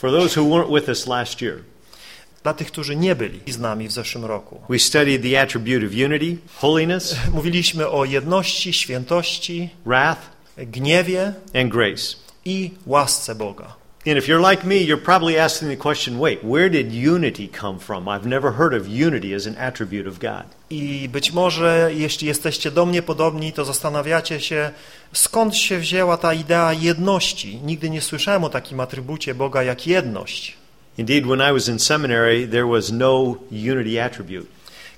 For those who weren't with us last year, Dla tych, którzy nie byli z nami w zeszłym roku. we studied the attribute of unity, holiness, Mówiliśmy o jedności, świętości, wrath, gniewie and grace. i łasce Boga. And if you're like me, you're probably asking the question wait, where did unity come from? I've never heard of unity as an attribute of God. I być może, jeśli jesteście do mnie podobni, to zastanawiacie się, skąd się wzięła ta idea jedności. Nigdy nie słyszałem o takim atrybucie Boga jak jedność. Indeed, when I was in seminary, there was no unity attribute.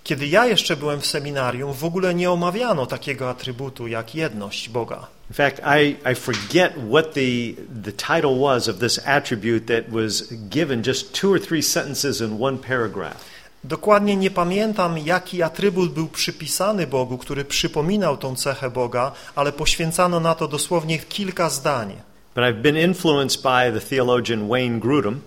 Kiedy ja jeszcze byłem w seminarium, w ogóle nie omawiano takiego atrybutu jak jedność Boga. In fact, I, I forget what the, the title was of this attribute that was given just two or three sentences in one paragraph. Dokładnie nie pamiętam, jaki atrybut był przypisany Bogu, który przypominał tą cechę Boga, ale poświęcano na to dosłownie kilka zdań. But I've been influenced by the theologian Wayne Grudem,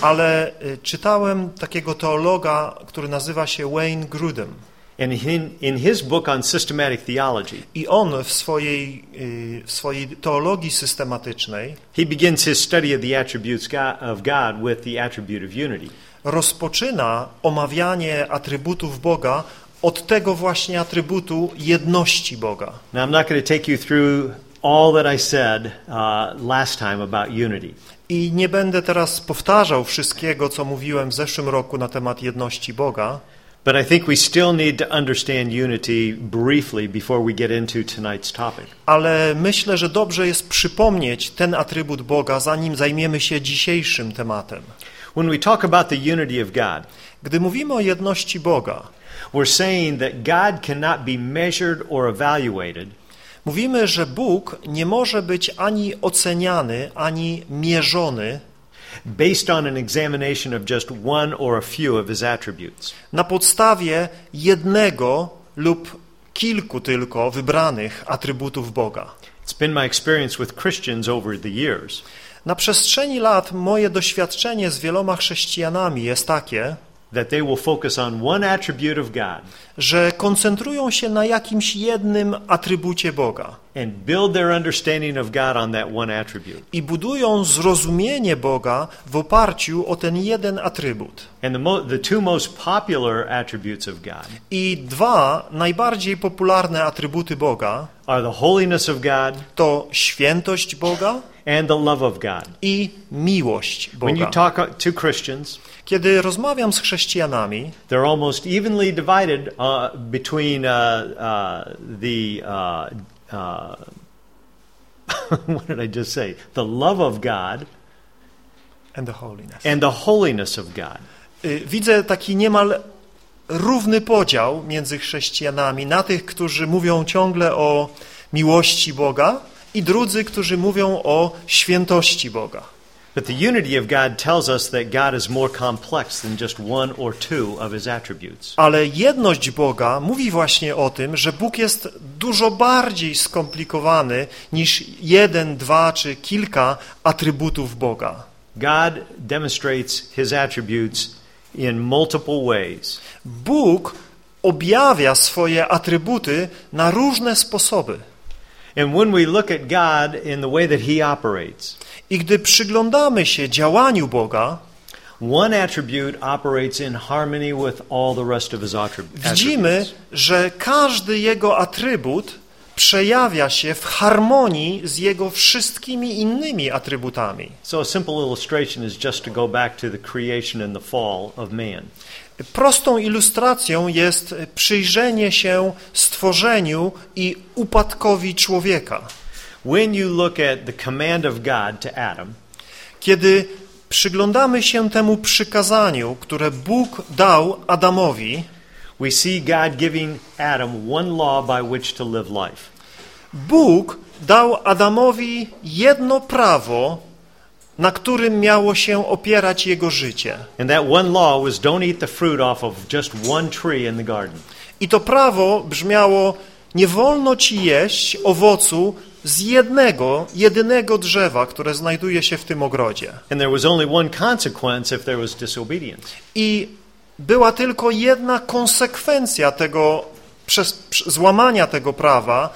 Ale y, czytałem takiego teologa, który nazywa się Wayne Grudem. And in, in his book on systematic theology, I on w swojej, y, w swojej teologii systematycznej he begins his study of the attributes of God with the attribute of unity. rozpoczyna omawianie atrybutów Boga od tego właśnie atrybutu jedności Boga. Now, I'm not going to take you through all that I said uh, last time about unity. I nie będę teraz powtarzał wszystkiego, co mówiłem w zeszłym roku na temat jedności Boga, But I think we still need to understand unity briefly before we get into tonight's topic. ale myślę, że dobrze jest przypomnieć ten atrybut Boga, zanim zajmiemy się dzisiejszym tematem. When we talk about the unity of God, Gdy mówimy o jedności Boga, we're saying that God cannot be measured or evaluated mówimy, że Bóg nie może być ani oceniany, ani mierzony based on an examination of just one or a few of his attributes. na podstawie jednego lub kilku tylko wybranych atrybutów Boga. It's been my experience with Christians over the years Na przestrzeni lat moje doświadczenie z wieloma chrześcijanami jest takie, that they will focus on one attribute of God że koncentrują się na jakimś jednym atrybucie Boga and build their understanding of God on that one attribute. i budują zrozumienie Boga w oparciu o ten jeden atrybut. And the, mo- the two most popular attributes of God I dwa najbardziej popularne atrybuty Boga are the holiness of God to świętość Boga and the love of God. i miłość When you Boga. talk to Christians, Kiedy rozmawiam z chrześcijanami, they're almost evenly divided uh, between uh, uh, the uh, uh, what did I just say? The love of God and the holiness. and the holiness of God. Y, Widzę taki niemal równy podział między chrześcijanami na tych, którzy mówią ciągle o miłości Boga i drudzy, którzy mówią o świętości Boga. But the unity of God tells us that God is more complex than just one or two of his attributes. Ale jedność Boga mówi właśnie o tym, że Bóg jest dużo bardziej skomplikowany niż jeden, dwa czy kilka atrybutów Boga. God demonstrates his attributes in multiple ways. Bóg objawia swoje atrybuty na różne sposoby. I gdy przyglądamy się działaniu Boga, one attribute operates in harmony with all the rest of his attrib- widzimy, attributes. że każdy jego atrybut przejawia się w harmonii z jego wszystkimi innymi atrybutami. So a simple illustration is just to go back to the creation and the fall of man. Prostą ilustracją jest przyjrzenie się stworzeniu i upadkowi człowieka. When you look at the command of God to Adam, Kiedy przyglądamy się temu przykazaniu, które Bóg dał Adamowi, we see God giving Adam one law by which to live life. Bóg dał Adamowi jedno prawo, na którym miało się opierać jego życie. And that one law was don't eat the fruit off of just one tree in the garden. I to prawo brzmiało: Nie wolno ci jeść owocu z jednego, jedynego drzewa, które znajduje się w tym ogrodzie. And there was only one consequence if there was disobedience. I była tylko jedna konsekwencja tego przez, złamania tego prawa,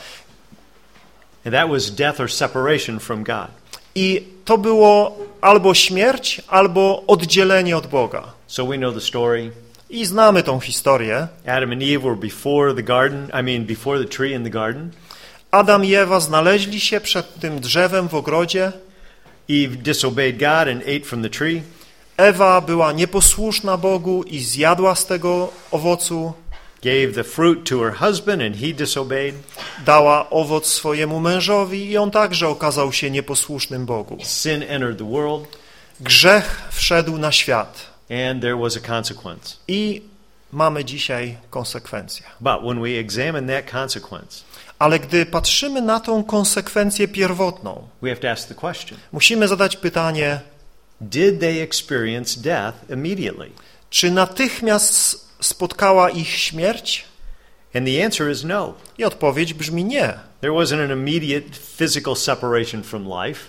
i to było albo śmierć, albo oddzielenie od Boga. So we know the story. I znamy tą historię. Adam and Eve were before the garden, I mean, before the tree in the garden. Adam i Ewa znaleźli się przed tym drzewem w ogrodzie. Eve disobeyed God and ate from the tree. Ewa była nieposłuszna Bogu i zjadła z tego owocu. Gave the fruit to her husband and he disobeyed. Dała owoc swojemu mężowi i on także okazał się nieposłusznym Bogu. Sin entered the world Grzech wszedł na świat and there was a consequence. i mamy dzisiaj konsekwencje. But when we examine that consequence, Ale gdy patrzymy na tą konsekwencję pierwotną, we have to ask the question musimy zadać pytanie, Did they experience death immediately? czy natychmiast spotkała ich śmierć? And the answer is no. I odpowiedź brzmi nie. There wasn't an immediate physical separation from life,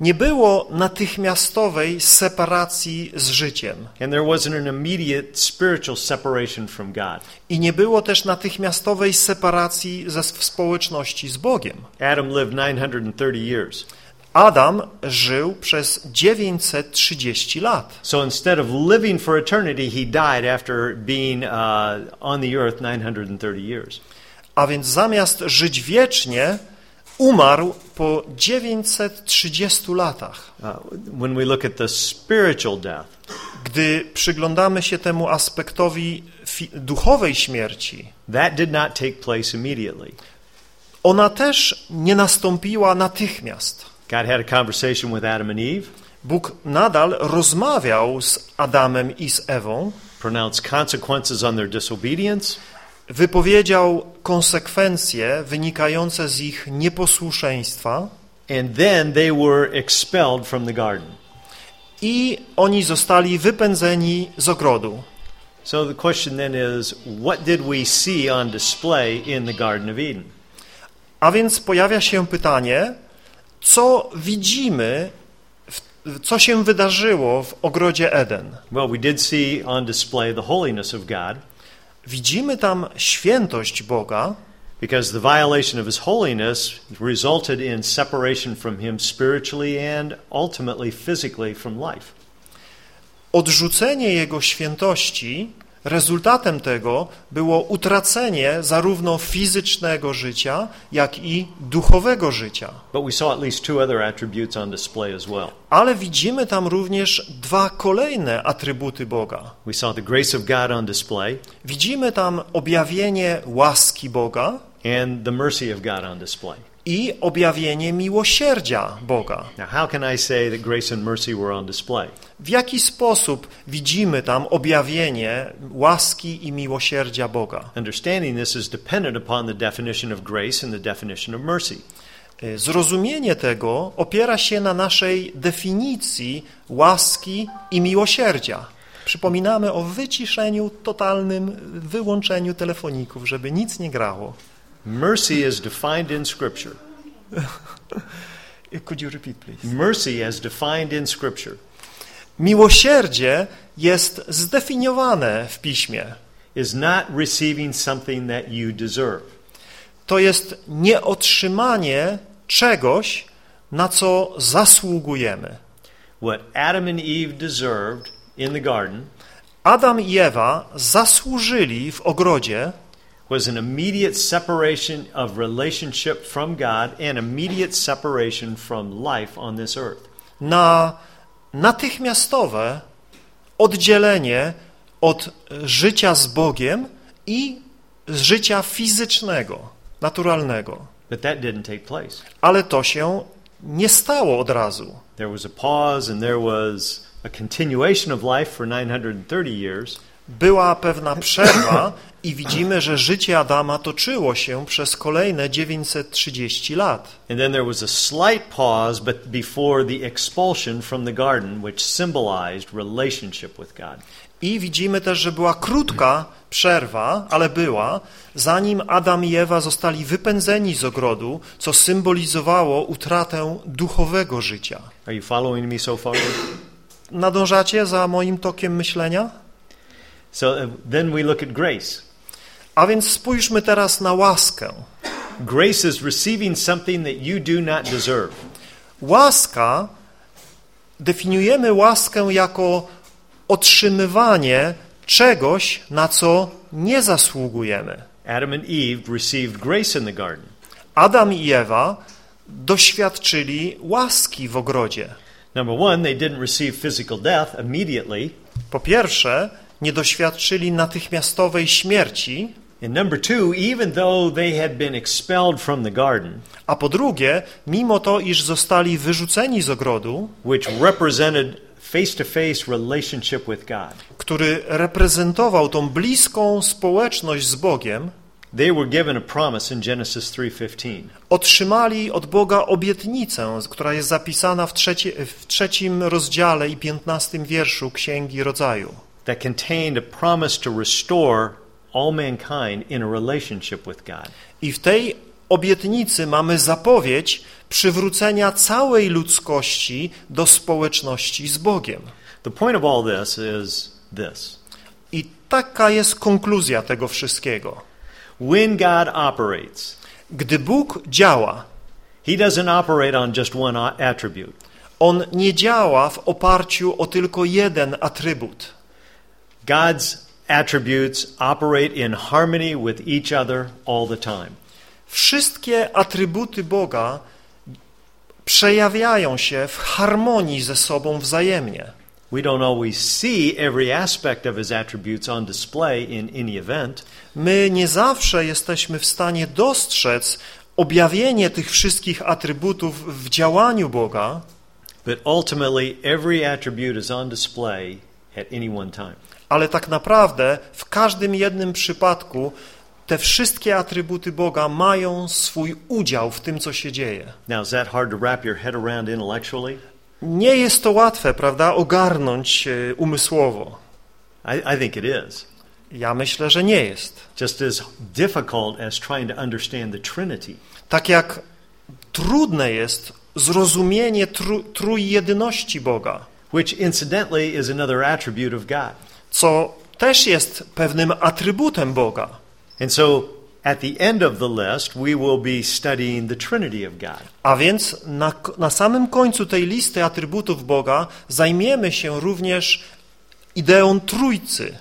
Nie było natychmiastowej separacji z życiem and there wasn't an immediate spiritual separation from God. i nie było też natychmiastowej separacji ze w społeczności z Bogiem. Adam lived 930 years. Adam żył przez 930 lat. So instead of living for eternity, he died after being uh, on the earth 930 years. A więc zamiast żyć wiecznie, umarł po 930 latach. Uh, when we look at the spiritual death, Gdy przyglądamy się temu aspektowi duchowej śmierci, that did not take place immediately. ona też nie nastąpiła natychmiast. God had a conversation with Adam and Eve, Bóg nadal rozmawiał z Adamem i z Ewą, pronounced consequences on their disobedience, wypowiedział konsekwencje wynikające z ich nieposłuszeństwa and then they were expelled from the garden. i oni zostali wypędzeni z ogrodu. So the question then is, what did we see on display in the Garden of Eden? A więc pojawia się pytanie, co widzimy, co się wydarzyło w ogrodzie Eden. Well, we did see on display the holiness of God, Widzimy tam świętość Boga, because the violation of his holiness resulted in separation from him spiritually and ultimately physically from life. odrzucenie Jego świętości, rezultatem tego było utracenie zarówno fizycznego życia, jak i duchowego życia. Well. Ale widzimy tam również dwa kolejne atrybuty Boga. We saw the grace of God on display Widzimy tam objawienie łaski Boga and the mercy of God on display. I objawienie miłosierdzia Boga. Now, how can I say that grace and mercy were on display? W jaki sposób widzimy tam objawienie łaski i miłosierdzia Boga? Understanding this is dependent upon the definition of grace and the definition of mercy. Y, Zrozumienie tego opiera się na naszej definicji łaski i miłosierdzia. Przypominamy o wyciszeniu, totalnym wyłączeniu telefoników, żeby nic nie grało. Mercy is defined in Scripture. Could you repeat, please? Mercy as defined in Scripture Miłosierdzie jest zdefiniowane w piśmie. is not receiving something that you deserve. To jest nieotrzymanie czegoś, na co zasługujemy. What Adam and Eve deserved in the garden Adam i Ewa zasłużyli w ogrodzie was an immediate separation of relationship from God and immediate separation from life on this earth. na natychmiastowe oddzielenie od życia z Bogiem i z życia fizycznego, naturalnego. But that didn't take place. Ale to się nie stało od razu. There was a pause and there was a continuation of life for 930 years, Była pewna przerwa i widzimy, że życie Adama toczyło się przez kolejne 930 lat. and then there was a slight pause but before the expulsion from the garden which symbolized relationship with God. I widzimy też, że była krótka przerwa, ale była, zanim Adam i Ewa zostali wypędzeni z ogrodu, co symbolizowało utratę duchowego życia. Are you following me so far? Nadążacie za moim tokiem myślenia? so uh, then we look at grace. A więc spójrzmy teraz na łaskę. Grace is receiving something that you do not deserve. Łaska definiujemy łaskę jako otrzymywanie czegoś, na co nie zasługujemy. Adam and Eve received grace in the garden. Adam i Ewa doświadczyli łaski w ogrodzie. Number one, they didn't receive physical death immediately. Po pierwsze, nie doświadczyli natychmiastowej śmierci, And number two, even though they had been expelled from the garden, a po drugie, mimo to, iż zostali wyrzuceni z ogrodu, which represented face to face relationship with God, który reprezentował tą bliską społeczność z Bogiem, they were given a promise in Genesis 3:15. otrzymali od Boga obietnicę, która jest zapisana w, trzeci, w trzecim rozdziale i piętnastym wierszu Księgi Rodzaju. that contained a promise to restore all mankind in a relationship with God. I w tej obietnicy mamy zapowiedź przywrócenia całej ludzkości do społeczności z Bogiem. The point of all this is this. I taka jest konkluzja tego wszystkiego. When God operates, Gdy Bóg działa, he doesn't operate on just one attribute. On nie działa w oparciu o tylko jeden atrybut. God's attributes operate in harmony with each other all the time. Wszystkie atrybuty Boga przejawiają się w harmonii ze sobą wzajemnie. We don't always see every aspect of his attributes on display in any event, My nie zawsze jesteśmy w stanie dostrzec objawienie tych wszystkich atrybutów w działaniu Boga, but ultimately every attribute is on display at any one time. Ale tak naprawdę w każdym jednym przypadku te wszystkie atrybuty Boga mają swój udział w tym, co się dzieje. Now, is that hard to wrap your head around intellectually? Nie jest to łatwe, prawda, ogarnąć e, umysłowo. I, I think it is. Ja myślę, że nie jest. Just as difficult as trying to understand the Trinity. Tak jak trudne jest zrozumienie tru, trójjedyności Boga, which incidentally is another attribute of God. Co też jest pewnym atrybutem Boga. And so at the end of the list, we will be studying the Trinity of God. A więc na, na samym końcu tej listy atrybutów Boga zajmiemy się również ideą Trójcy.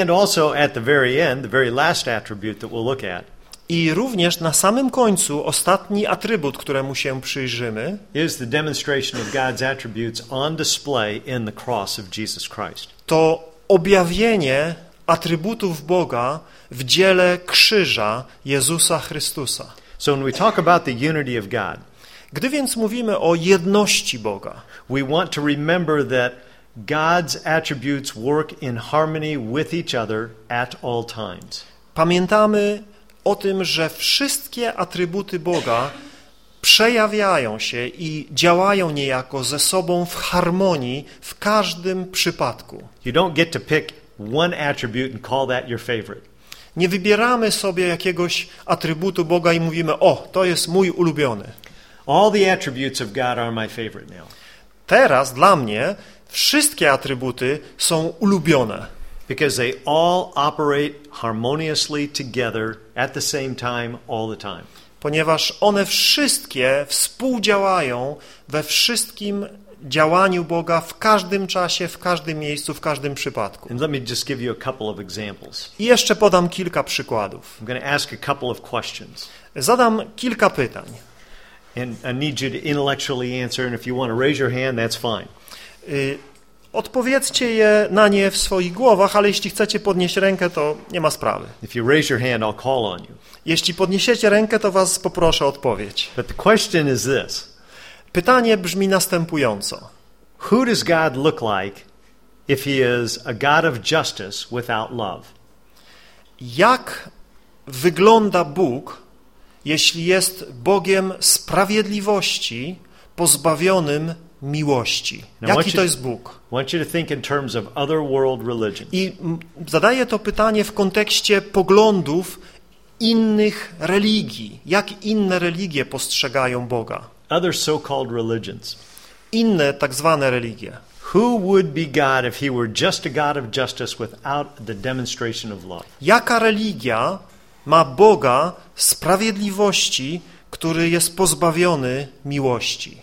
And also at the very end, the very last attribute that we'll look at I również na samym końcu ostatni atrybut, któremu się przyjrzymy, is the demonstration of God's attributes on display in the cross of Jesus Christ. to objawienie atrybutów Boga w dziele krzyża Jezusa Chrystusa. So when we talk about the unity of God, Gdy więc mówimy o jedności Boga, we want to remember that God's attributes work in harmony with each other at all times. pamiętamy o tym, że wszystkie atrybuty Boga przejawiają się i działają niejako ze sobą w harmonii w każdym przypadku. You don't get to pick one attribute and call that your favorite. Nie wybieramy sobie jakiegoś atrybutu Boga i mówimy, o, to jest mój ulubiony. All the attributes of God are my favorite now. Teraz dla mnie wszystkie atrybuty są ulubione, Because they all operate harmoniously together at the same time, all the time. Ponieważ one wszystkie współdziałają we wszystkim działaniu Boga w każdym czasie, w każdym miejscu, w każdym przypadku. I jeszcze podam kilka przykładów. Zadam kilka pytań. Odpowiedzcie je na nie w swoich głowach, ale jeśli chcecie podnieść rękę, to nie ma sprawy. If you raise your hand, I'll call on you. Jeśli podniesiecie rękę, to was poproszę o odpowiedź. But the question is this Pytanie brzmi następująco. Who does God look like if he is a God of justice without love? Jak wygląda Bóg, jeśli jest Bogiem sprawiedliwości pozbawionym miłości? Jaki to jest Bóg? I zadaję to pytanie w kontekście poglądów innych religii. Jak inne religie postrzegają Boga? Other so called religions. Inne tak zwane religie. Who would be God if he were just a God of justice without the demonstration of love? Jaka religia ma Boga sprawiedliwości, który jest pozbawiony miłości?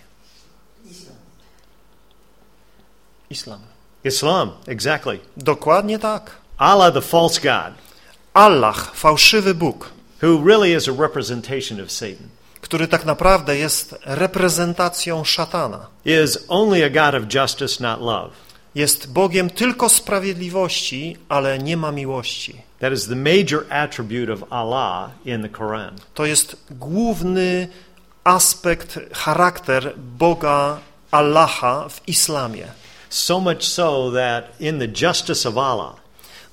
Islam. Islam, exactly. Dokładnie tak. Allah, the false God, Allah, fałszywy Bóg, who really is a representation of Satan, który tak naprawdę jest reprezentacją szatana. is only a God of justice, not love. Jest Bogiem tylko sprawiedliwości, ale nie ma miłości. That is the major attribute of Allah in the Quran. To jest główny aspekt, charakter Boga Allaha w islamie. So much so that in the justice of Allah,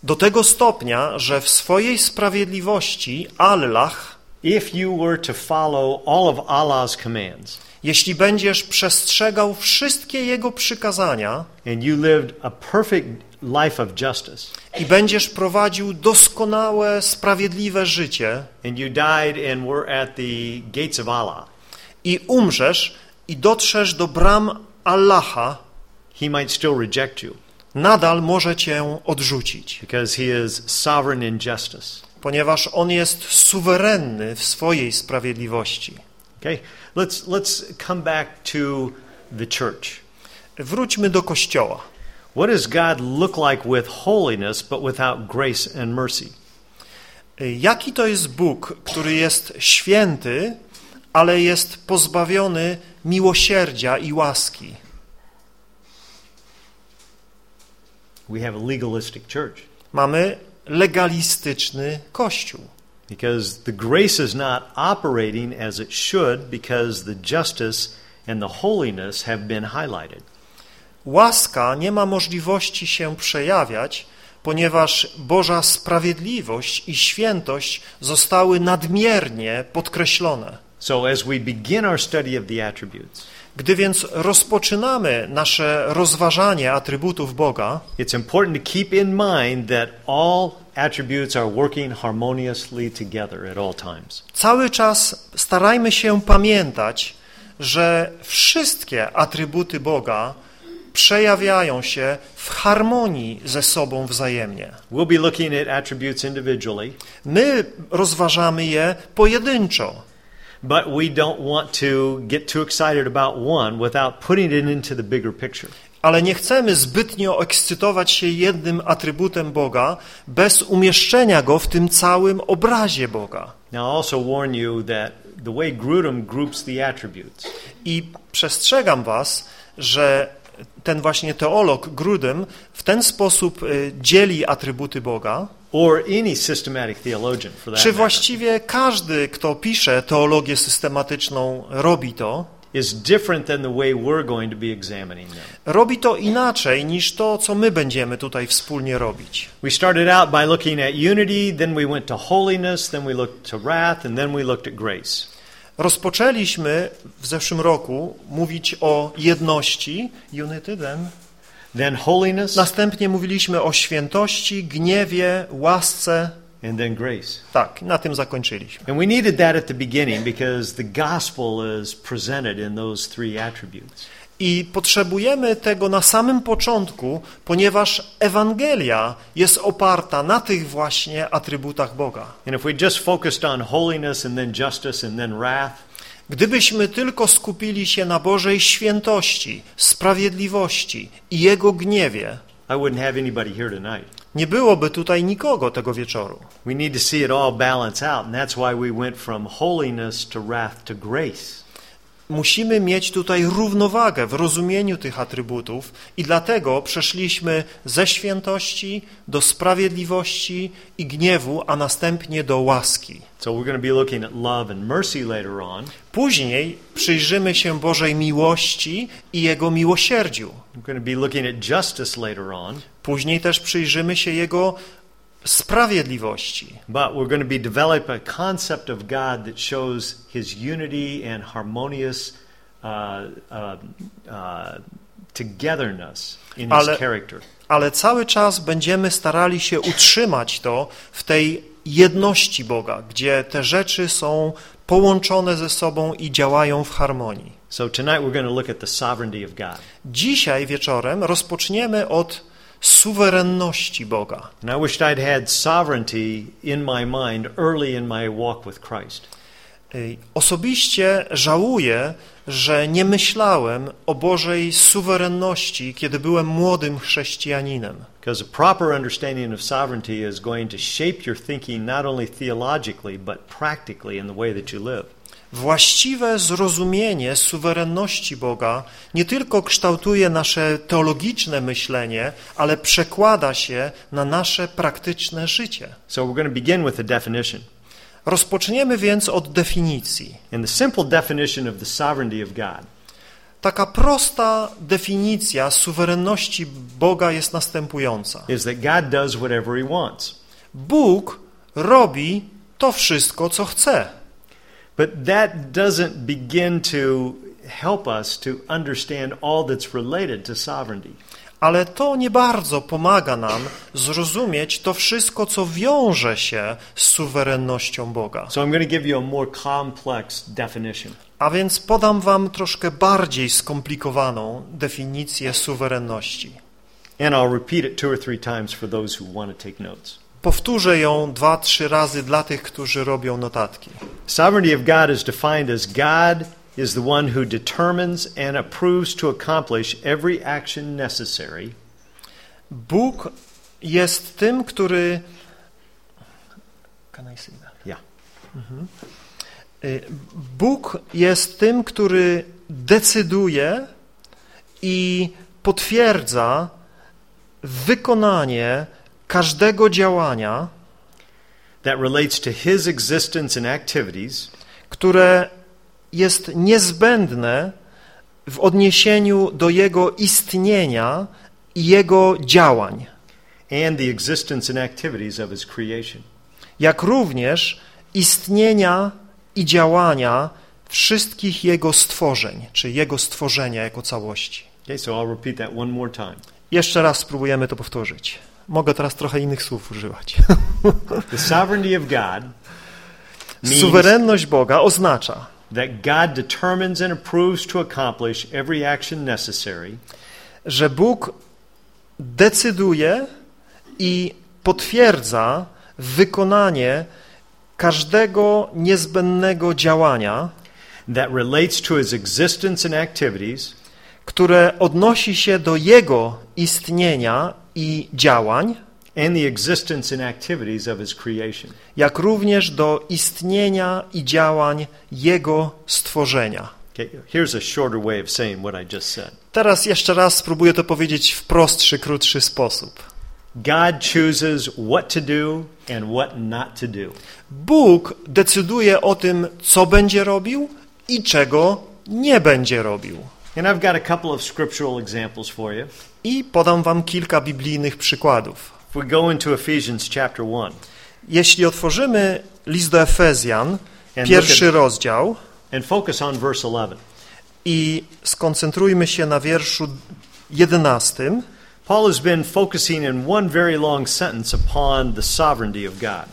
Do tego stopnia, że w swojej sprawiedliwości Allah, if you were to follow all of Allah's commands jeśli będziesz przestrzegał wszystkie Jego przykazania and you lived a perfect life of justice i będziesz prowadził doskonałe, sprawiedliwe życie and you died and were at the gates of Allah, i umrzesz i dotrzesz do bram Allaha, he might still reject you nadal może cię odrzucić, because he is sovereign in justice. ponieważ On jest suwerenny w swojej sprawiedliwości. Okay? Let's let's come back to the church. Wróćmy do Kościoła. What does God look like with holiness but without grace and mercy? Jaki to jest Bóg, który jest święty, ale jest pozbawiony miłosierdzia i łaski? We have a legalistic church Mamy legalistyczny Kościół, because the grace is not operating as it should because the justice and the holiness have been highlighted. Łaska nie ma możliwości się przejawiać, ponieważ Boża sprawiedliwość i świętość zostały nadmiernie podkreślone. So as we begin our study of the attributes, Gdy więc rozpoczynamy nasze rozważanie atrybutów Boga, it's important to keep in mind that all attributes are working harmoniously together at all times. cały czas starajmy się pamiętać, że wszystkie atrybuty Boga przejawiają się w harmonii ze sobą wzajemnie. We'll be looking at attributes individually, My rozważamy je pojedynczo, but we don't want to get too excited about one without putting it into the bigger picture. ale nie chcemy zbytnio ekscytować się jednym atrybutem Boga bez umieszczenia go w tym całym obrazie Boga. Now, I also warn you that the way Grudem groups the attributes I przestrzegam was, że ten właśnie teolog Grudem w ten sposób y, dzieli atrybuty Boga, or any systematic theologian for that czy właściwie każdy, kto pisze teologię systematyczną, robi to, is different than the way we're going to be examining them. robi to inaczej niż to, co my będziemy tutaj wspólnie robić. We started out by looking at unity, then we went to holiness, then we looked to wrath, and then we looked at grace. Rozpoczęliśmy w zeszłym roku mówić o jedności, unity, then. Then holiness, Następnie mówiliśmy o świętości, gniewie, łasce. and then grace. Tak, na tym zakończyliśmy. And we needed that at the beginning because the gospel is presented in those three attributes. I potrzebujemy tego na samym początku, ponieważ Ewangelia jest oparta na tych właśnie atrybutach Boga. And if we just focused on holiness and then justice and then wrath, Gdybyśmy tylko skupili się na Bożej świętości, sprawiedliwości i Jego gniewie, I wouldn't have anybody here tonight. nie byłoby tutaj nikogo tego wieczoru. We need to see it all balance out, and that's why we went from holiness to wrath to grace. Musimy mieć tutaj równowagę w rozumieniu tych atrybutów i dlatego przeszliśmy ze świętości do sprawiedliwości i gniewu, a następnie do łaski. So we're going to be looking at love and mercy later on. Później przyjrzymy się Bożej miłości i Jego miłosierdziu. We're going to be looking at justice later on. Później też przyjrzymy się Jego sprawiedliwości. But we're going to be develop a concept of God that shows His unity and harmonious uh, uh, uh, togetherness in His Ale- character. Ale cały czas będziemy starali się utrzymać to w tej jedności Boga, gdzie te rzeczy są połączone ze sobą i działają w harmonii. So tonight we're going to look at the sovereignty of God. Dzisiaj wieczorem rozpoczniemy od suwerenności Boga. And I wished I'd had sovereignty in my mind early in my walk with Christ. Osobiście żałuję, że nie myślałem o Bożej suwerenności, kiedy byłem młodym chrześcijaninem. Because a proper understanding of sovereignty is going to shape your thinking not only theologically, but practically in the way that you live. Właściwe zrozumienie suwerenności Boga nie tylko kształtuje nasze teologiczne myślenie, ale przekłada się na nasze praktyczne życie. So we're going to begin with a definition. Rozpoczniemy więc od definicji. And the simple definition of the sovereignty of God Taka prosta definicja suwerenności Boga jest następująca. is that God does whatever he wants. Bóg robi to wszystko, co chce. But that doesn't begin to help us to understand all that's related to sovereignty. Ale to nie bardzo pomaga nam zrozumieć to wszystko, co wiąże się z suwerennością Boga. So I'm going to give you a more complex definition. A więc podam wam troszkę bardziej skomplikowaną definicję suwerenności. And I'll repeat it two or three times for those who want to take notes. Powtórzę ją dwa, trzy razy dla tych, którzy robią notatki. Sovereignty of God is defined as God is the one who determines and approves to accomplish every action necessary Bóg jest tym, który... Can I say that? Yeah. Y, Bóg jest tym, który decyduje i potwierdza wykonanie każdego działania, that relates to his existence and activities które jest niezbędne w odniesieniu do Jego istnienia i Jego działań, and the existence and activities of his creation. jak również istnienia i działania wszystkich Jego stworzeń, czy Jego stworzenia jako całości. Okay, so I'll repeat that one more time. Jeszcze raz spróbujemy to powtórzyć. Mogę teraz trochę innych słów używać. The sovereignty of God Suwerenność Boga oznacza, that God determines and approves to accomplish every action necessary że Bóg decyduje i potwierdza wykonanie każdego niezbędnego działania, that relates to his existence and activities które odnosi się do Jego istnienia i działań, and the existence and activities of his creation. jak również do istnienia i działań Jego stworzenia. Okay, here's a shorter way of saying what I just said. Teraz jeszcze raz spróbuję to powiedzieć w prostszy, krótszy sposób. God chooses what to do and what not to do. Bóg decyduje o tym, co będzie robił i czego nie będzie robił. And I've got a couple of scriptural examples for you. I podam wam kilka biblijnych przykładów. If we go into Ephesians chapter 1 Jeśli otworzymy list do Efezjan, pierwszy look rozdział and focus on verse 11. i skoncentrujmy się na wierszu 11, Paul has been focusing in one very long sentence upon the sovereignty of God.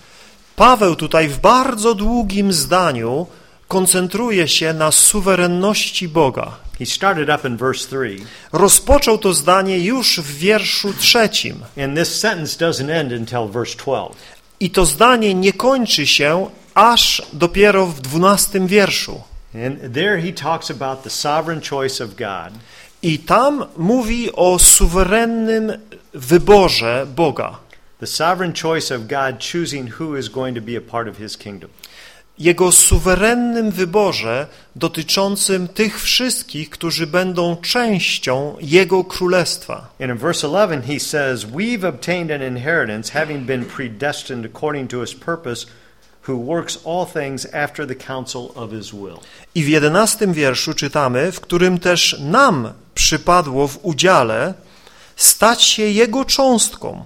Paweł tutaj w bardzo długim zdaniu koncentruje się na suwerenności Boga. He started up in verse 3, Rozpoczął to zdanie już w wierszu trzecim. and this sentence doesn't end until verse 12. I to zdanie nie kończy się aż dopiero w dwunastym wierszu. And there he talks about the sovereign choice of God I tam mówi o suwerennym wyborze Boga. The sovereign choice of God choosing who is going to be a part of his kingdom. Jego suwerennym wyborze dotyczącym tych wszystkich, którzy będą częścią Jego królestwa. And in verse 11, he says, We've obtained an inheritance, having been predestined according to his purpose, who works all things after the counsel of his will. I w jedenastym wierszu czytamy, w którym też nam przypadło w udziale stać się Jego cząstką.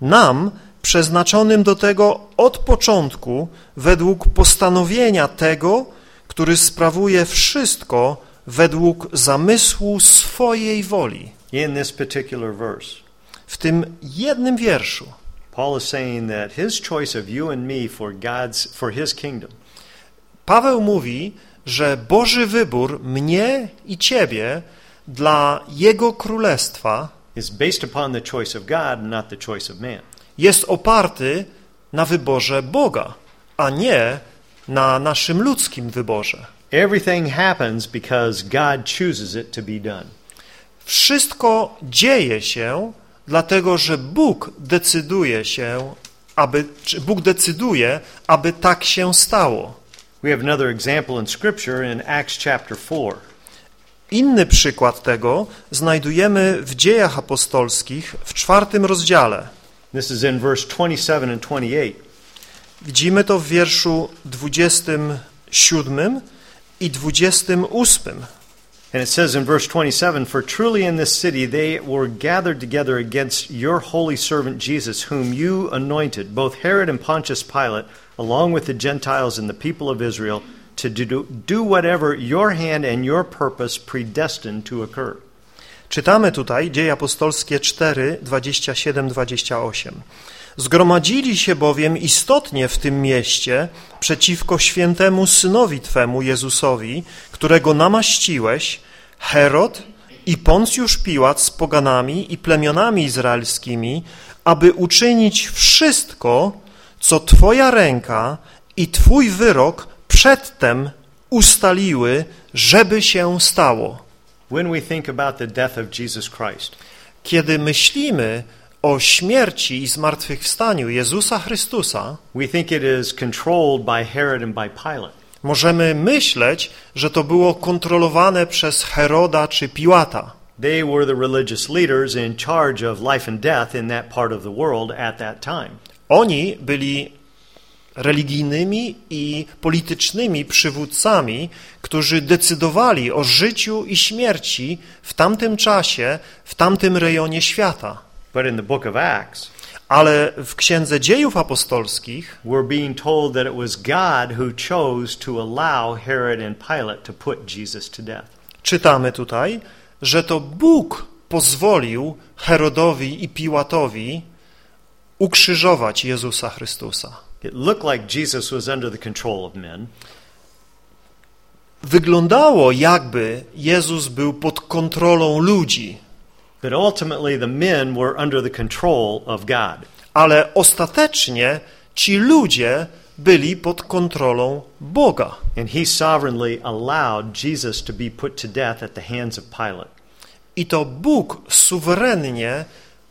Nam, przeznaczonym do tego od początku, według postanowienia tego, który sprawuje wszystko według zamysłu swojej woli. In this particular verse, W tym jednym wierszu Paul is saying that his choice of you and me for God's for his kingdom Paweł mówi, że Boży wybór mnie i ciebie dla Jego królestwa is based upon the choice of God, not the choice of man. Jest oparty na wyborze Boga, a nie na naszym ludzkim wyborze. Everything happens because God chooses it to be done. Wszystko dzieje się dlatego, że Bóg decyduje się, aby, Bóg decyduje, aby tak się stało. We have another example in Scripture in Acts chapter 4. Inny przykład tego znajdujemy w dziejach apostolskich w czwartym rozdziale. This is in verse 27 and 28. Widzimy to w wierszu 27 i 28. And it says in verse 27 For truly in this city they were gathered together against your holy servant Jesus, whom you anointed, both Herod and Pontius Pilate, along with the Gentiles and the people of Israel, to do, do whatever your hand and your purpose predestined to occur. Czytamy tutaj Dzieje Apostolskie 4, 27, 28. Zgromadzili się bowiem istotnie w tym mieście przeciwko świętemu Synowi Twemu Jezusowi, którego namaściłeś, Herod i Poncjusz Piłat z poganami i plemionami izraelskimi, aby uczynić wszystko, co Twoja ręka i Twój wyrok przedtem ustaliły, żeby się stało. When we think about the death of Jesus Christ, Kiedy myślimy o śmierci i zmartwychwstaniu Jezusa Chrystusa, we think it is controlled by Herod and by Pilate. możemy myśleć, że to było kontrolowane przez Heroda czy Piłata. They were the religious leaders in charge of life and death in that part of the world at that time. Oni byli religijnymi i politycznymi przywódcami, którzy decydowali o życiu i śmierci w tamtym czasie, w tamtym rejonie świata. But in the book of Acts, Ale w Księdze Dziejów Apostolskich we're being told that it was God who chose to allow Herod and Pilate to put Jesus to death. czytamy tutaj, że to Bóg pozwolił Herodowi i Piłatowi ukrzyżować Jezusa Chrystusa. It looked like Jesus was under the control of men, Wyglądało jakby Jezus był pod kontrolą ludzi, but ultimately the men were under the control of God. ale ostatecznie ci ludzie byli pod kontrolą Boga. And he sovereignly allowed Jesus to be put to death at the hands of Pilate. I to Bóg suwerennie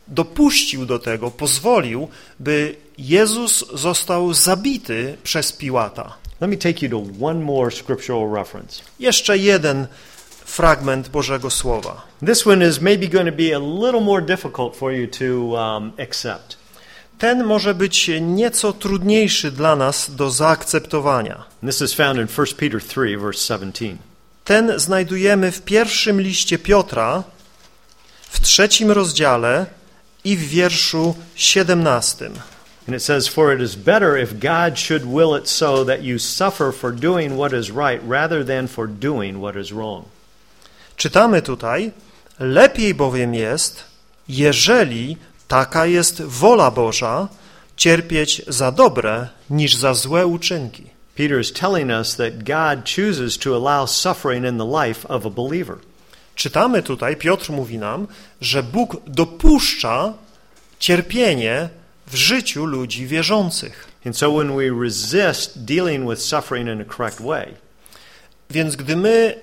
dopuścił do tego, pozwolił, by Jezus został zabity przez Piłata. Let me take you to one more scriptural reference. Jeszcze jeden fragment Bożego Słowa. This one is maybe going to be a little more difficult for you to um, accept. Ten może być nieco trudniejszy dla nas do zaakceptowania. This is found in 1 Peter 3, verse 17. Ten znajdujemy w pierwszym liście Piotra, w trzecim rozdziale i w wierszu siedemnastym. And it says, For it is better if God should will it so that you suffer for doing what is right rather than for doing what is wrong. Czytamy tutaj, lepiej bowiem jest, jeżeli taka jest wola Boża, cierpieć za dobre niż za złe uczynki. Peter is telling us that God chooses to allow suffering in the life of a believer. Czytamy tutaj, Piotr mówi nam, że Bóg dopuszcza cierpienie w życiu ludzi wierzących. And so when we resist dealing with suffering in a correct way, Więc gdy my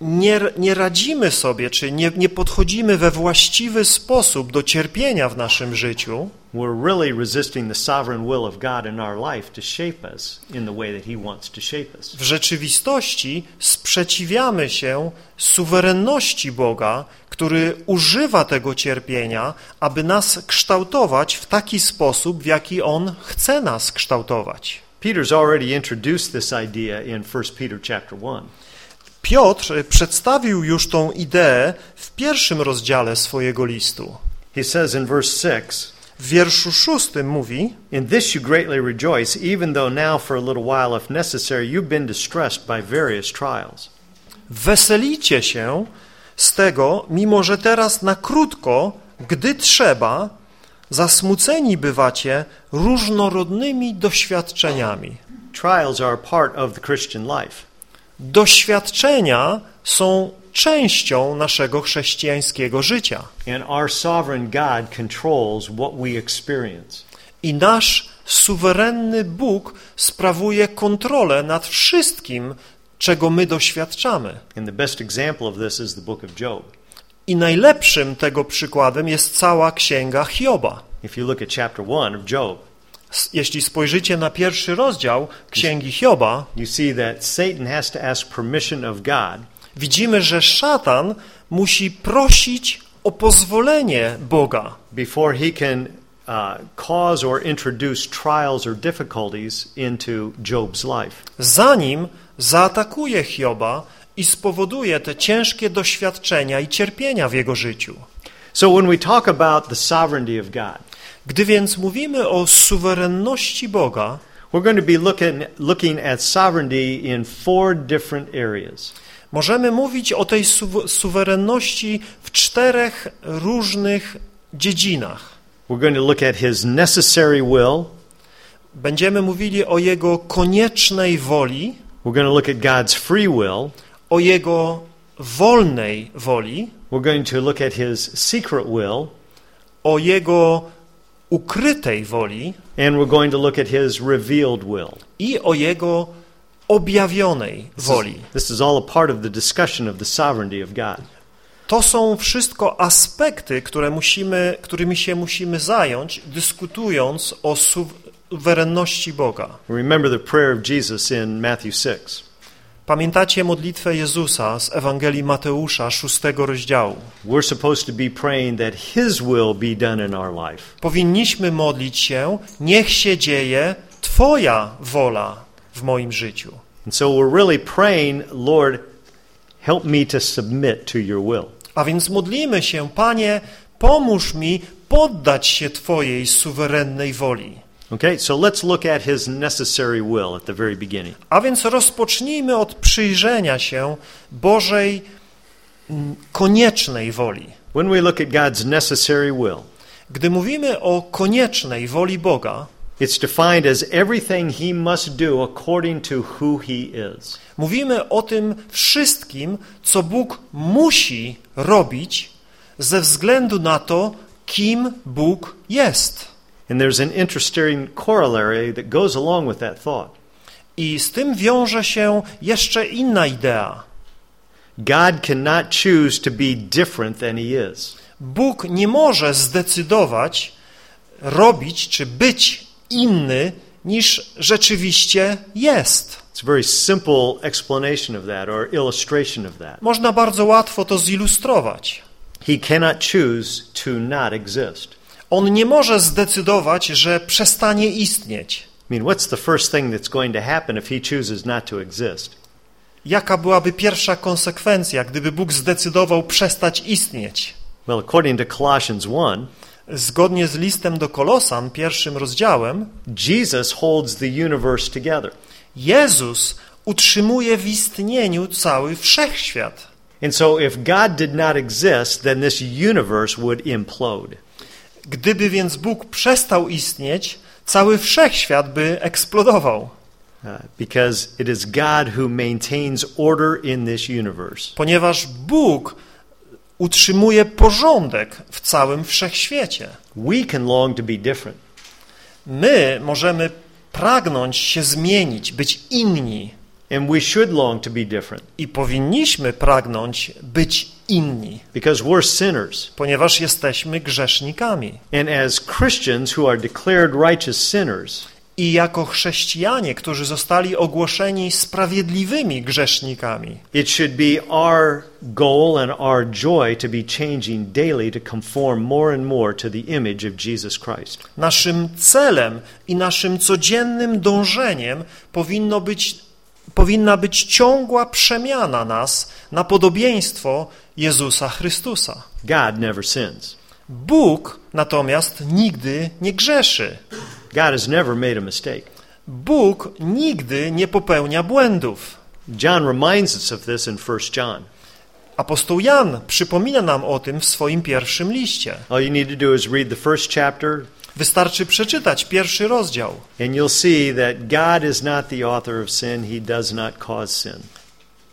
nie, nie radzimy sobie, czy nie, nie podchodzimy we właściwy sposób do cierpienia w naszym życiu, we're really resisting the sovereign will of God in our life to shape us in the way that He wants to shape us. w rzeczywistości sprzeciwiamy się suwerenności Boga, który używa tego cierpienia, aby nas kształtować w taki sposób, w jaki On chce nas kształtować. Peter's already introduced this idea in 1 Peter chapter 1. Piotr przedstawił już tą ideę w pierwszym rozdziale swojego listu. He says in verse 6, W wierszu szóstym mówi In this you greatly rejoice, even though now for a little while, if necessary, you've been distressed by various trials. Weselicie się z tego, mimo że teraz na krótko, gdy trzeba, zasmuceni bywacie różnorodnymi doświadczeniami. Trials are part of the Christian life. Doświadczenia są częścią naszego chrześcijańskiego życia. I nasz suwerenny Bóg sprawuje kontrolę nad wszystkim, czego my doświadczamy. I najlepszym tego przykładem jest cała księga Hioba. If you look at chapter 1 of Job, Jeśli spojrzycie na pierwszy rozdział księgi Hioba, you see that Satan has to ask permission of God widzimy, że szatan musi prosić o pozwolenie Boga, before he can uh, cause or introduce trials or difficulties into Job's life. zanim zaatakuje Hioba i spowoduje te ciężkie doświadczenia i cierpienia w jego życiu. So when we talk about the sovereignty of God, Gdy więc mówimy o suwerenności Boga, we're going to be looking, looking at sovereignty in four different areas. możemy mówić o tej suw- suwerenności w czterech różnych dziedzinach. We're going to look at his necessary will, Będziemy mówili o Jego koniecznej woli, we're going to look at God's free will, o Jego wolnej woli, we're going to look at his secret will, o Jego ukrytej woli and we're going to look at his revealed will. i o Jego objawionej This woli. is, this is all a part of the discussion of the sovereignty of God. To są wszystko aspekty, które musimy, którymi się musimy zająć, dyskutując o suwerenności Boga. Remember the prayer of Jesus in Matthew 6. Pamiętacie modlitwę Jezusa z Ewangelii Mateusza, szóstego rozdziału. We're supposed to be praying that his will be done in our life. Powinniśmy modlić się, niech się dzieje Twoja wola w moim życiu. And so we're really praying, Lord, help me to submit to your will. A więc modlimy się, Panie, pomóż mi poddać się Twojej suwerennej woli. Okay, so let's look at his necessary will at the very beginning. A więc rozpocznijmy od przyjrzenia się Bożej mm, koniecznej woli. When we look at God's necessary will, Gdy mówimy o koniecznej woli Boga, it's defined as everything he must do according to who he is. mówimy o tym wszystkim, co Bóg musi robić ze względu na to, kim Bóg jest. And there's an interesting corollary that goes along with that thought. I z tym wiąże się jeszcze inna idea. God cannot choose to be different than he is. Bóg nie może zdecydować, robić czy być inny niż rzeczywiście jest. It's a very simple explanation of that or illustration of that. Można bardzo łatwo to zilustrować. He cannot choose to not exist. On nie może zdecydować, że przestanie istnieć. I mean, what's the first thing that's going to happen if he chooses not to exist? Jaka byłaby pierwsza konsekwencja, gdyby Bóg zdecydował przestać istnieć? Well, according to Colossians 1, Zgodnie z listem do Kolosan, pierwszym rozdziałem, Jesus holds the universe together. Jezus utrzymuje w istnieniu cały wszechświat. And so if God did not exist, then this universe would implode. Gdyby więc Bóg przestał istnieć, cały wszechświat by eksplodował, Uh, because it is God who maintains order in this universe. ponieważ Bóg utrzymuje porządek w całym wszechświecie. We can long to be different. My możemy pragnąć się zmienić, być inni And we should long to be different i powinniśmy pragnąć być inni, because we're sinners. ponieważ jesteśmy grzesznikami. And as Christians who are declared righteous sinners, I jako chrześcijanie, którzy zostali ogłoszeni sprawiedliwymi grzesznikami, it should be our goal and our joy to be changing daily to conform more and more to the image of Jesus Christ. naszym celem i naszym codziennym dążeniem powinno być, powinna być ciągła przemiana nas na podobieństwo Jezusa Chrystusa. God never sins. Bóg natomiast nigdy nie grzeszy. God has never made a mistake. Bóg nigdy nie popełnia błędów. John reminds us of this in 1 John. Apostoł Jan przypomina nam o tym w swoim pierwszym liście. All you need to do is read the first chapter, Wystarczy przeczytać pierwszy rozdział and you'll see that God is not the author of sin. He does not cause sin.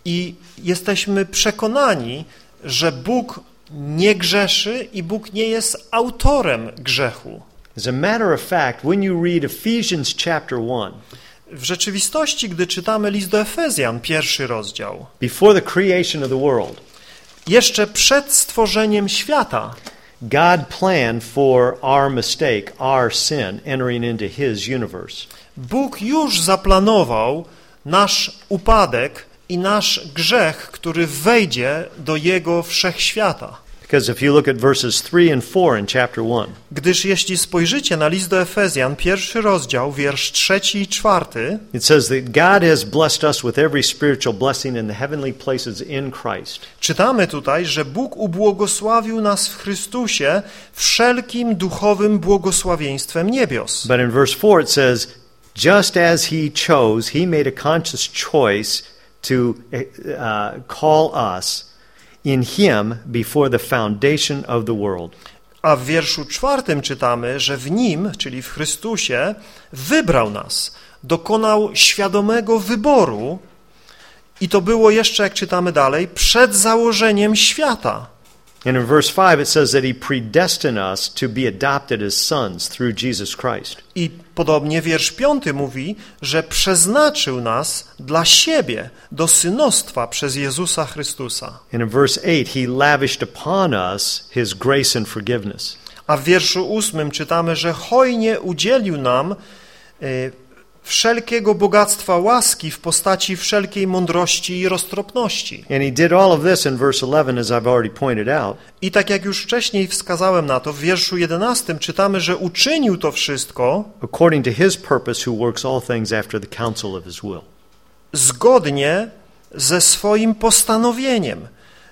i jesteśmy przekonani, że Bóg nie grzeszy i Bóg nie jest autorem grzechu. As a matter of fact, when you read Ephesians chapter 1, W rzeczywistości, gdy czytamy list do Efezjan, pierwszy rozdział, before the creation of the world, jeszcze przed stworzeniem świata, God planned for our mistake, our sin, entering into His universe. Bóg już zaplanował nasz upadek i nasz grzech, który wejdzie do Jego wszechświata. Because if you look at verses 3 and 4 in chapter 1, Gdyż jeśli spojrzycie na list do Efezjan, pierwszy rozdział, wiersz trzeci i czwarty, it says that God has blessed us with every spiritual blessing in the heavenly places in Christ. czytamy tutaj, że Bóg ubłogosławił nas w Chrystusie wszelkim duchowym błogosławieństwem niebios. But in verse 4 it says, just as He chose, He made a conscious choice to uh, call us in Him before the foundation of the world. A w wierszu czwartym czytamy, że w Nim, czyli w Chrystusie, wybrał nas, dokonał świadomego wyboru i to było jeszcze, jak czytamy dalej, przed założeniem świata. And in verse 5 it says that He predestined us to be adopted as sons through Jesus Christ. I podobnie wiersz piąty mówi, że przeznaczył nas dla siebie do synostwa przez Jezusa Chrystusa. And in verse 8 He lavished upon us His grace and forgiveness. A w wierszu ósmym czytamy, że hojnie udzielił nam y, wszelkiego bogactwa łaski w postaci wszelkiej mądrości i roztropności. And He did all of this in verse 11, as I've already pointed out. I tak jak już wcześniej wskazałem na to, w wierszu jedenastym czytamy, że uczynił to wszystko according to his purpose, who works all things after the counsel of his will. zgodnie ze swoim postanowieniem,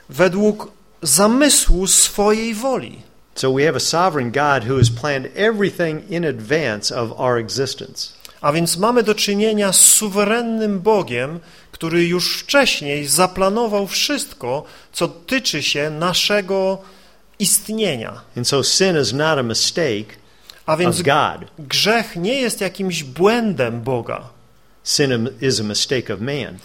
według zamysłu swojej woli. So we have a sovereign God who has planned everything in advance of our existence. A więc mamy do czynienia z suwerennym Bogiem, który już wcześniej zaplanował wszystko, co tyczy się naszego istnienia. And so sin is not a mistake A więc grzech nie jest jakimś błędem Boga. Sin is a mistake of man.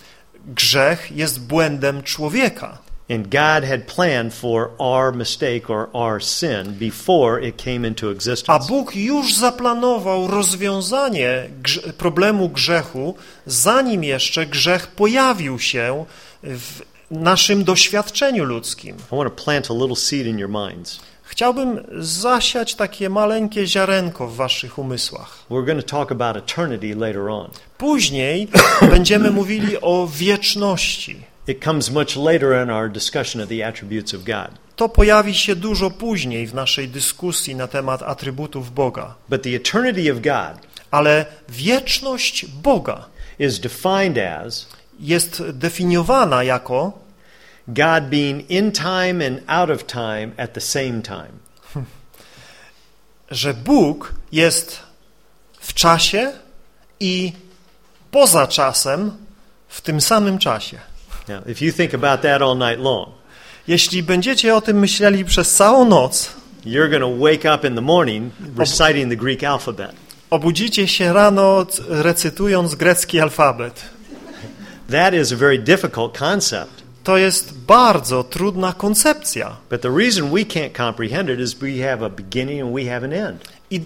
Grzech jest błędem człowieka. And God had planned for our mistake or our sin before it came into A existence. Bóg już zaplanował rozwiązanie grze- problemu grzechu, zanim jeszcze grzech pojawił się w naszym doświadczeniu ludzkim. I want to plant a little seed in your minds. Chciałbym zasiać takie maleńkie ziarenko w waszych umysłach. We're going to talk about eternity later on. Później będziemy mówili o wieczności. It comes much later in our discussion of the attributes of God. To pojawi się dużo później w naszej dyskusji na temat atrybutów Boga. But the eternity of God Ale wieczność Boga is defined as jest definiowana jako God being in time and out of time at the same time. że Bóg jest w czasie i poza czasem w tym samym czasie. Now, if you think about that all night long, Jeśli będziecie o tym myśleli przez całą noc, you're going to wake up in the morning reciting the Greek alphabet. obudzicie się rano recytując grecki alfabet. That is a very difficult concept. To jest bardzo trudna koncepcja. But the reason we can't comprehend it is we have a beginning and we have an end. I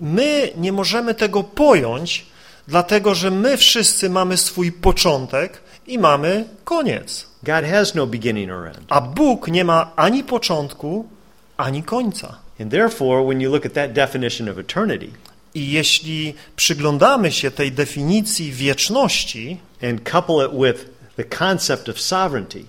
my nie możemy tego pojąć, dlatego że my wszyscy mamy swój początek i mamy koniec. God has no beginning or end. A Bóg nie ma ani początku, ani końca. And therefore, when you look at that definition of eternity I jeśli przyglądamy się tej definicji wieczności and couple it with the concept of sovereignty,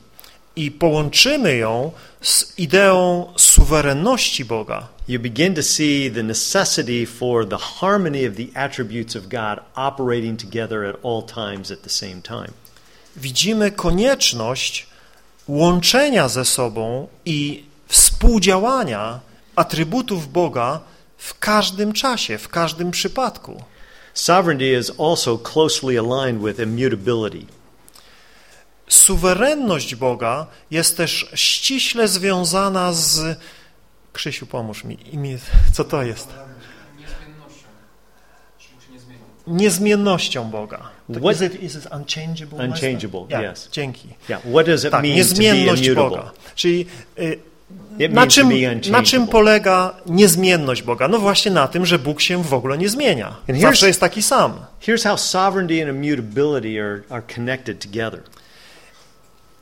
i połączymy ją z ideą suwerenności Boga, you begin to see the necessity for the harmony of the attributes of God operating together at all times at the same time. Widzimy konieczność łączenia ze sobą i współdziałania atrybutów Boga w każdym czasie, w każdym przypadku. Sovereignty is also closely aligned with immutability. Suwerenność Boga jest też ściśle związana z... Krzysiu, pomóż mi. Co to jest? Niezmiennością. Czy mu się nie zmieni? Niezmiennością Boga. To What- Is it, is it unchangeable? Unchangeable, Yeah, yes. Dzięki. Yeah, what does it Tak, mean to be niezmienność? Boga. Czyli y, Na czym, na czym polega niezmienność Boga? No właśnie na tym, że Bóg się w ogóle nie zmienia. Zawsze jest taki sam. Here's how sovereignty and immutability are, are connected together.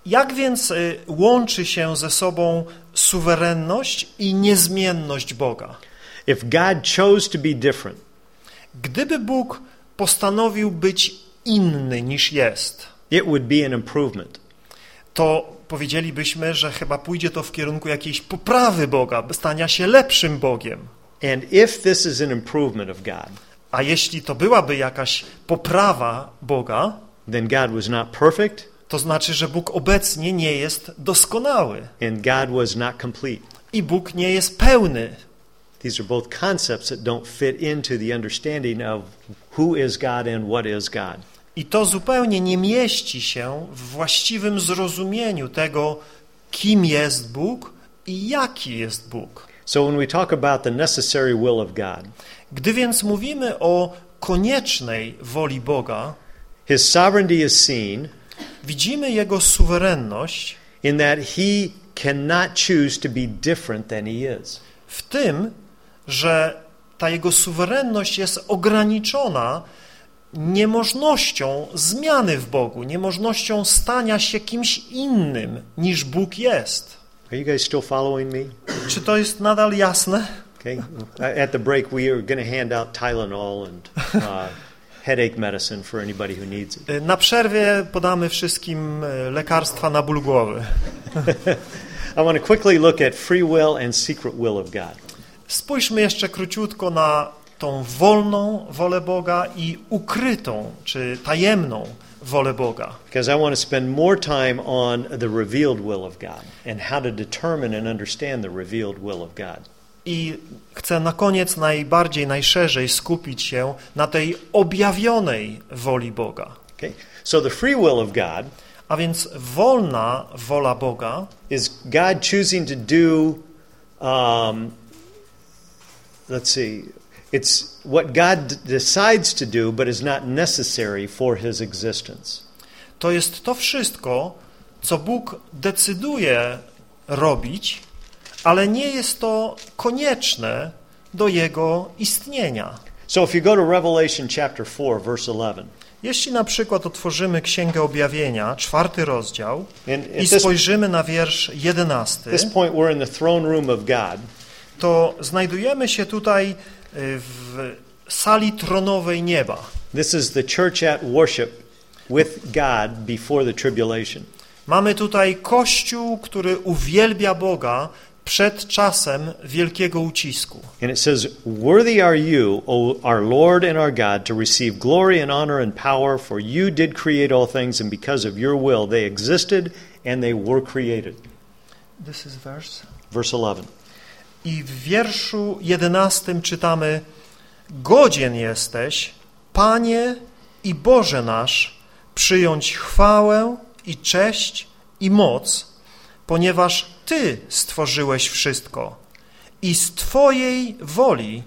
Jak więc y, łączy się ze sobą suwerenność i niezmienność Boga? If God chose to be different, Gdyby Bóg postanowił być inny niż jest, it would be an improvement. to powiedzielibyśmy, że chyba pójdzie to w kierunku jakiejś poprawy Boga, stania się lepszym Bogiem. And if this is an improvement of God, A jeśli to byłaby jakaś poprawa Boga, then God was not perfect to znaczy, że Bóg obecnie nie jest doskonały and God was not complete. i Bóg nie jest pełny. These are both concepts that don't fit into the understanding of who is God and what is God. I to zupełnie nie mieści się w właściwym zrozumieniu tego, kim jest Bóg i jaki jest Bóg. So when we talk about the necessary will of God, Gdy więc mówimy o koniecznej woli Boga, his sovereignty is seen widzimy Jego suwerenność in that he cannot choose to be different than he is. w tym, że ta Jego suwerenność jest ograniczona niemożnością zmiany w Bogu, niemożnością stania się kimś innym niż Bóg jest. Are you guys still following me? Czy to jest nadal jasne? Okay. At the break, we are going to hand out Tylenol and uh, headache medicine for anybody who needs it. Na przerwie podamy wszystkim e, lekarstwa na ból głowy. I want to quickly look at free will and secret will of God. Spójrzmy jeszcze króciutko na tą wolną wolę Boga i ukrytą czy tajemną wolę Boga. Because I want to spend more time on the revealed will of God and how to determine and understand the revealed will of God. I chcę na koniec najbardziej, najszerzej skupić się na tej objawionej woli Boga. Okay? So the free will of God A więc wolna wola Boga is God choosing to do, um, let's see, it's what God decides to do, but is not necessary for his existence. to jest to wszystko, co Bóg decyduje robić, ale nie jest to konieczne do Jego istnienia. So if you go to Revelation chapter 4, verse 11, Jeśli na przykład otworzymy Księgę Objawienia, czwarty rozdział i spojrzymy na wiersz jedenasty, this point we're in the throne room of God, to znajdujemy się tutaj y, w sali tronowej nieba. this is the church at worship with God before the tribulation. Mamy tutaj Kościół, który uwielbia Boga przed czasem wielkiego ucisku. And it says, Worthy are you, O our Lord and our God, to receive glory and honor and power, for you did create all things, and because of your will they existed and they were created. This is verse. Verse 11. I w wierszu jedenastym czytamy Godzien jesteś, Panie i Boże nasz, przyjąć chwałę i cześć i moc, ponieważ Ty stworzyłeś wszystko i z Twojej woli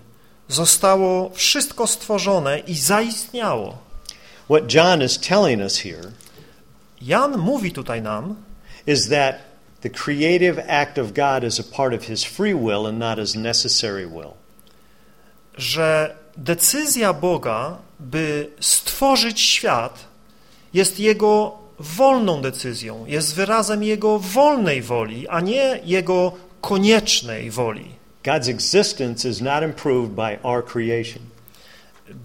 zostało wszystko stworzone i zaistniało. What John is telling us here Jan mówi tutaj nam, is that the creative act of God is a part of his free will and not his necessary will. że decyzja Boga, by stworzyć świat, jest Jego wolną decyzją, jest wyrazem Jego wolnej woli, a nie Jego koniecznej woli. God's existence is not improved by our creation.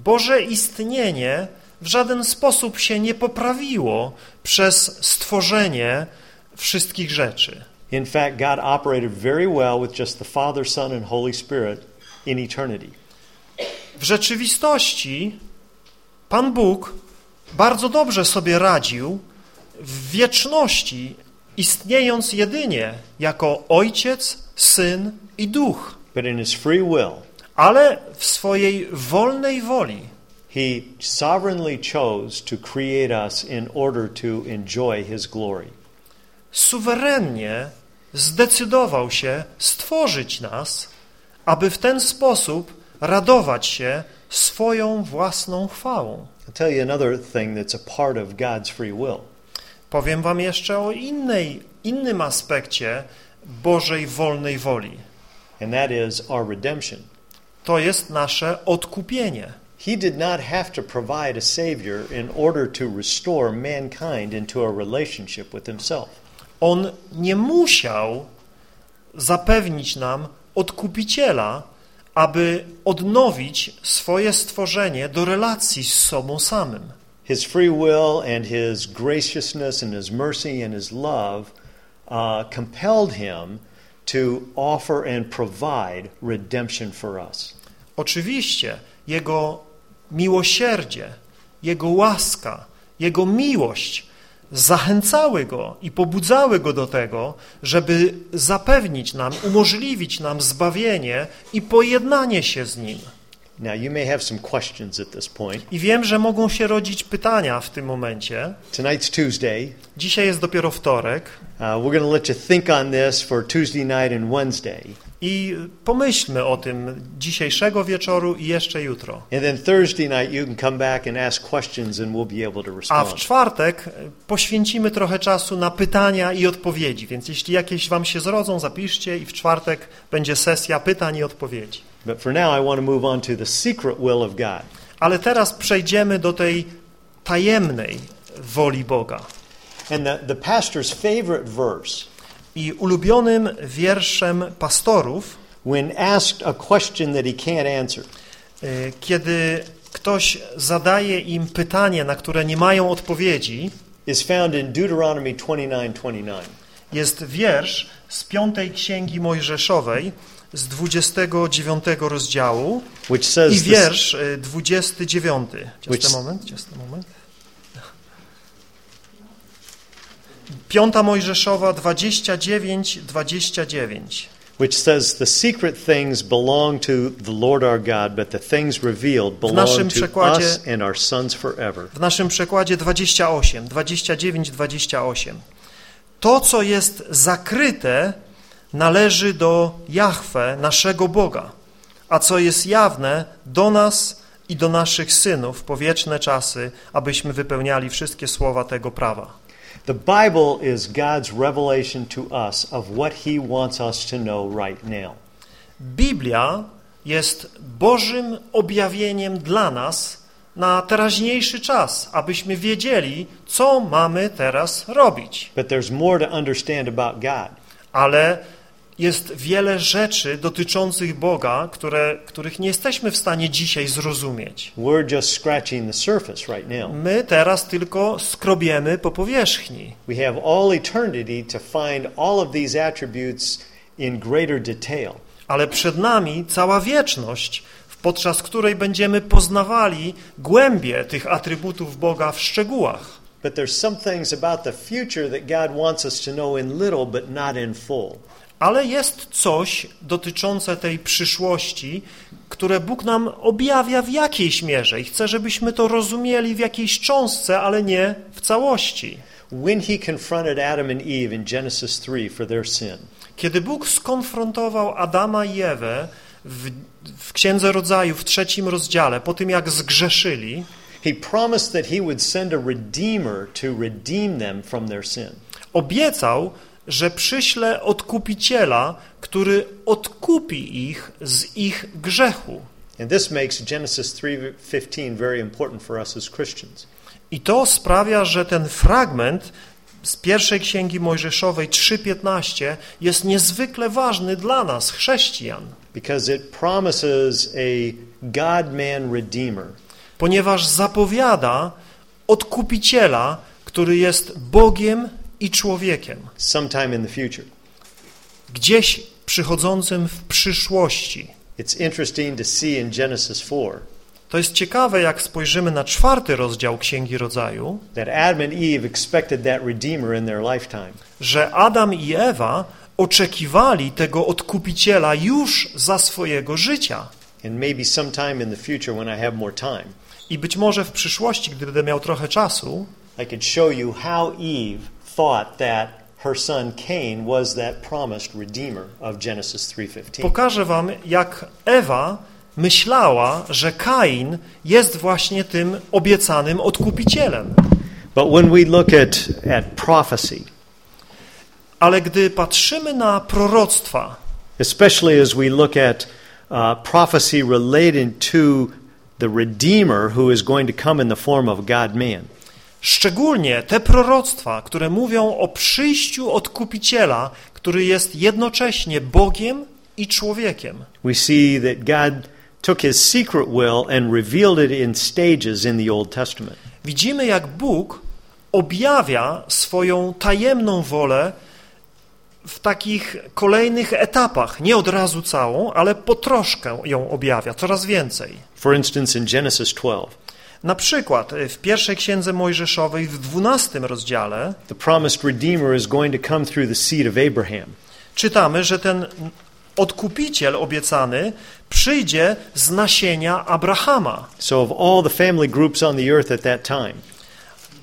Boże istnienie w żaden sposób się nie poprawiło przez stworzenie wszystkich rzeczy. In fact, God operated very well with just the Father, Son, and Holy Spirit in eternity. W rzeczywistości Pan Bóg bardzo dobrze sobie radził w wieczności, istniejąc jedynie jako Ojciec, Syn i Duch, But in his free will, ale w swojej wolnej woli he sovereignly chose to create us in order to enjoy his glory. Suwerennie zdecydował się stworzyć nas, aby w ten sposób radować się swoją własną chwałą. I'll tell you another thing that's a part of God's free will. Powiem wam jeszcze o innej, innym aspekcie Bożej wolnej woli. and that is our redemption. To jest nasze odkupienie. He did not have to provide a Savior in order to restore mankind into a relationship with Himself. On nie musiał zapewnić nam odkupiciela, aby odnowić swoje stworzenie do relacji z sobą samym. His free will and His graciousness and His mercy and His love uh, compelled Him to offer and provide redemption for us. Oczywiście Jego miłosierdzie, Jego łaska, Jego miłość zachęcały Go i pobudzały Go do tego, żeby zapewnić nam, umożliwić nam zbawienie i pojednanie się z Nim. Now, you may have some questions at this point. I wiem, że mogą się rodzić pytania w tym momencie. Tonight's Tuesday. Dzisiaj jest dopiero wtorek Uh, we're going to let you think on this for Tuesday night and Wednesday. I pomyślmy o tym dzisiejszego wieczoru i jeszcze jutro. And then Thursday night, you can come back and ask questions, and we'll be able to A w czwartek poświęcimy trochę czasu na pytania i odpowiedzi, więc jeśli jakieś wam się zrodzą, zapiszcie i w czwartek będzie sesja pytań i odpowiedzi. But for now, I want to move on to the secret will of God. Ale teraz przejdziemy do tej tajemnej woli Boga. And the, the pastor's favorite verse, I ulubionym wierszem pastorów, when asked a question that he can't answer, e, kiedy ktoś zadaje im pytanie, na które nie mają odpowiedzi, is found in Deuteronomy 29:29. jest wiersz z piątej księgi Mojżeszowej z 29 rozdziału which says i wiersz y, 29. Just Which- a moment, just a moment. Piąta Mojżeszowa 29, 29. which says the secret things belong to the Lord our God, but the things revealed belong to us and our sons forever. W naszym przekładzie 28, 29, 28. To, co jest zakryte, należy do Jahwe, naszego Boga, a co jest jawne, do nas i do naszych synów po wieczne czasy, abyśmy wypełniali wszystkie słowa tego prawa. The Bible is God's revelation to us of what he wants us to know right now. Biblia jest Bożym objawieniem dla nas na teraźniejszy czas, abyśmy wiedzieli, co mamy teraz robić. But there's more to understand about God. Ale jest wiele rzeczy dotyczących Boga, które, których nie jesteśmy w stanie dzisiaj zrozumieć. We're just scratching the surface right now. My teraz tylko skrobiemy po powierzchni. We have all eternity to find all of these attributes in greater detail. Ale przed nami cała wieczność, podczas której będziemy poznawali głębie tych atrybutów Boga w szczegółach. But there's some things about the future that God wants us to know in little but not in full. Ale jest coś dotyczące tej przyszłości, które Bóg nam objawia w jakiejś mierze i chce, żebyśmy to rozumieli w jakiejś cząstce, ale nie w całości. When he confronted Adam and Eve in Genesis 3 for their sin, Kiedy Bóg skonfrontował Adama i Ewę w, w Księdze Rodzaju w trzecim rozdziale, po tym jak zgrzeszyli, he promised that he would send a redeemer to redeem them from their sin. obiecał, że przyśle odkupiciela, który odkupi ich z ich grzechu. And this makes Genesis 3:15 very important for us as Christians. I to sprawia, że ten fragment z pierwszej księgi Mojżeszowej 3:15 jest niezwykle ważny dla nas, chrześcijan, Because it promises a God-man redeemer ponieważ zapowiada odkupiciela, który jest Bogiem i człowiekiem, sometime in the future. gdzieś przychodzącym w przyszłości. It's interesting to see in Genesis 4 To jest ciekawe, jak spojrzymy na czwarty rozdział Księgi Rodzaju, że Adam i Ewa oczekiwali tego odkupiciela już za swojego życia. And maybe sometime in the future when I have more time, I być może w przyszłości, gdy będę miał trochę czasu, I could show you how Eve thought that her son Cain was that promised redeemer of Genesis 3:15. pokażę wam, jak Ewa myślała, że Kain jest właśnie tym obiecanym odkupicielem. But when we look at, at prophecy, Ale gdy patrzymy na proroctwa, especially as we look at uh, prophecy related to the Redeemer who is going to come in the form of God man. Szczególnie te proroctwa, które mówią o przyjściu odkupiciela, który jest jednocześnie Bogiem i człowiekiem. We see that God took his secret will and revealed it in stages in the Old Testament. Widzimy, jak Bóg objawia swoją tajemną wolę w takich kolejnych etapach. Nie od razu całą, ale po troszkę ją objawia, coraz więcej. For instance, in Genesis 12, Na przykład y, w pierwszej księdze Mojżeszowej w 12 rozdziale the promised Redeemer is going to come through the seed of Abraham. czytamy, że ten odkupiciel obiecany przyjdzie z nasienia Abrahama. So, of all the family groups on the earth at that time,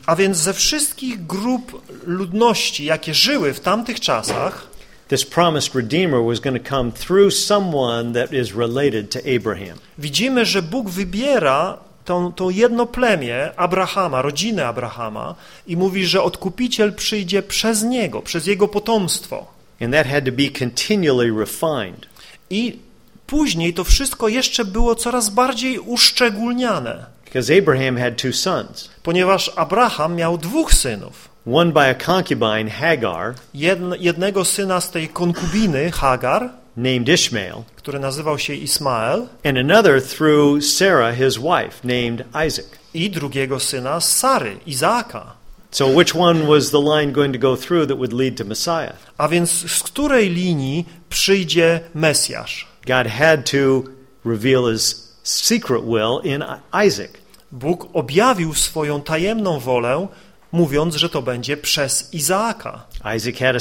A więc ze wszystkich grup ludności, jakie żyły w tamtych czasach, this promised Redeemer was going to come through someone that is related to Abraham. widzimy, że Bóg wybiera tą, tą jedno plemię Abrahama, rodzinę Abrahama i mówi, że odkupiciel przyjdzie przez niego, przez jego potomstwo. And that had to be continually refined. I później to wszystko jeszcze było coraz bardziej uszczególniane, Because Abraham had two sons, ponieważ Abraham miał dwóch synów. one by a concubine, Hagar, Jedn, jednego syna z tej konkubiny, Hagar, named Ishmael, który nazywał się Ismael, and another through Sarah, his wife, named Isaac. i drugiego syna Sary, Izaaka. So, which one was the line going to go through that would lead to Messiah? A więc z której linii przyjdzie Mesjasz? God had to reveal his secret will in Isaac. Bóg objawił swoją tajemną wolę, mówiąc, że to będzie przez Izaaka. Isaac had,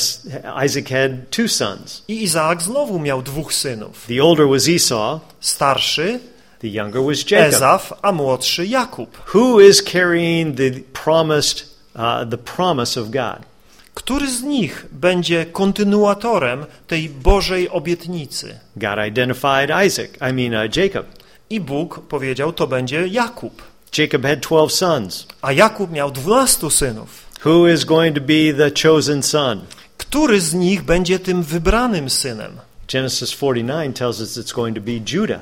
a, Isaac had two sons. I Izaak znowu miał dwóch synów. The older was Esau, Starszy the younger was Jacob. Ezaf, a młodszy Jakub. Who is carrying the promised, uh, the promise of God? Który z nich będzie kontynuatorem tej Bożej obietnicy? God identified Isaac, I mean uh, Jacob. I Bóg powiedział, to będzie Jakub. Jacob had 12 sons. A Jakub miał dwunastu synów. Who is going to be the chosen son? Który z nich będzie tym wybranym synem? Genesis 49 tells us it's going to be Judah.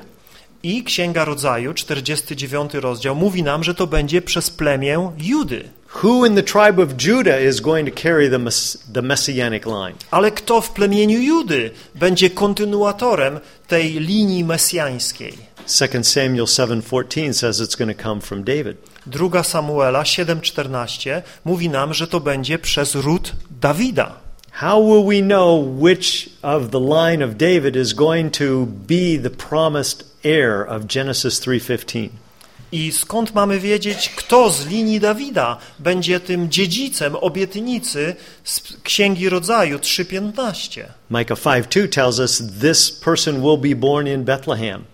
I Księga Rodzaju, 49 rozdział, mówi nam, że to będzie przez plemię Judy. Who in the tribe of Judah is going to carry the, mess- the messianic line? Ale kto w plemieniu Judy będzie kontynuatorem tej linii mesjańskiej? 2 Samuel 7:14 says it's going to come from David. Druga Samuela 7:14 mówi nam, że to będzie przez ród Dawida. How will we know which of the line of David is going to be the promised heir of Genesis 3:15? I skąd mamy wiedzieć, kto z linii Dawida będzie tym dziedzicem obietnicy z Księgi Rodzaju 3:15? Micah 5:2 tells us this person will be born in Bethlehem.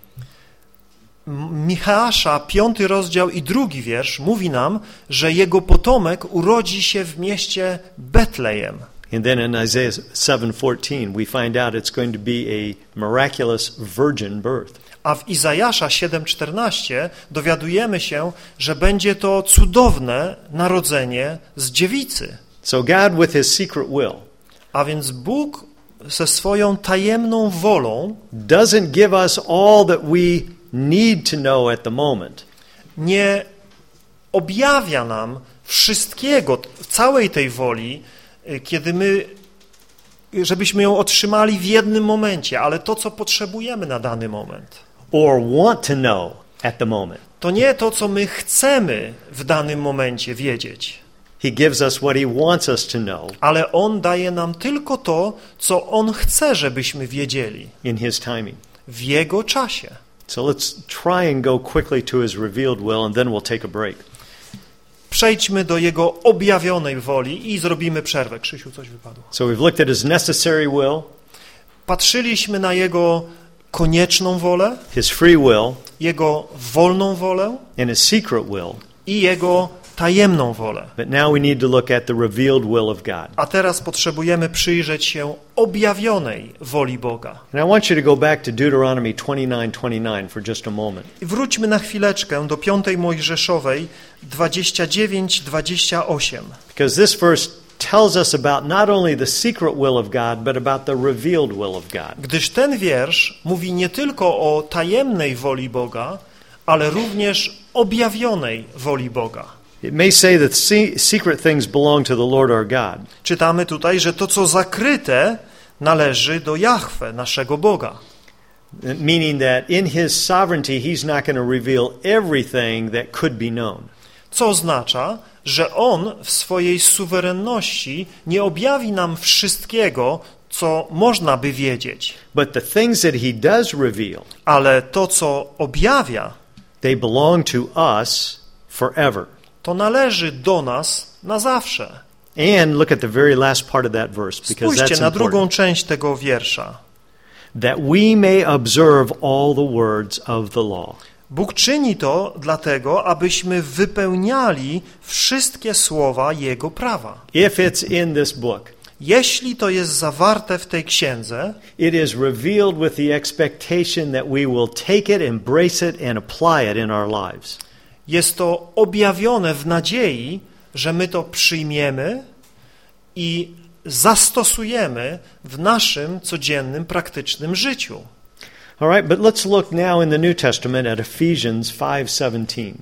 M- Micheasza, piąty rozdział i drugi wiersz mówi nam, że jego potomek urodzi się w mieście Betlejem. And then in Isaiah 7:14 we find out it's going to be a miraculous virgin birth. A w Izajasza 7:14 dowiadujemy się, że będzie to cudowne narodzenie z dziewicy. So God with his secret will A więc Bóg ze swoją tajemną wolą doesn't give us all that we need to know at the moment. nie objawia nam wszystkiego, całej tej woli, y, kiedy my, żebyśmy ją otrzymali w jednym momencie, ale to, co potrzebujemy na dany moment. or want to know at the moment. To nie to, co my chcemy w danym momencie wiedzieć, He gives us what he wants us to know ale On daje nam tylko to, co On chce, żebyśmy wiedzieli in his timing. w Jego czasie. So let's try and go quickly to his revealed will and then we'll take a break. Przejdźmy do Jego objawionej woli i zrobimy przerwę. Krzysiu, coś wypadło. So we've looked at his necessary will, Patrzyliśmy na Jego konieczną wolę, his free will, Jego wolną wolę and his secret will. i Jego tajemną wolę. But now we need to look at the revealed will of God. A teraz potrzebujemy przyjrzeć się objawionej woli Boga. And I want you to go back to Deuteronomy 29:29 for just a moment. I wróćmy na chwileczkę do piątej Mojżeszowej 29-28. Because this verse tells us about not only the secret will of God, but about the revealed will of God. Gdyż ten wiersz mówi nie tylko o tajemnej woli Boga, ale również objawionej woli Boga. It may say that se- secret things belong to the Lord our God. Czytamy tutaj, że to, co zakryte, należy do Jahwe, naszego Boga. meaning that in his sovereignty he's not going to reveal everything that could be known. Co oznacza, że On w swojej suwerenności nie objawi nam wszystkiego, co można by wiedzieć. But the things that he does reveal, Ale to, co objawia, they belong to us forever. To należy do nas na zawsze. And look at the very last part of that verse because Spójrzcie that's na drugą important. część tego wiersza. That we may observe all the words of the law. Bóg czyni to dlatego, abyśmy wypełniali wszystkie słowa Jego prawa. If it's in this book, Jeśli to jest zawarte w tej księdze, it is revealed with the expectation that we will take it, embrace it, and apply it in our lives. Jest to objawione w nadziei, że my to przyjmiemy i zastosujemy w naszym codziennym, praktycznym życiu. All right, but let's look now in the New Testament at Ephesians 5:17.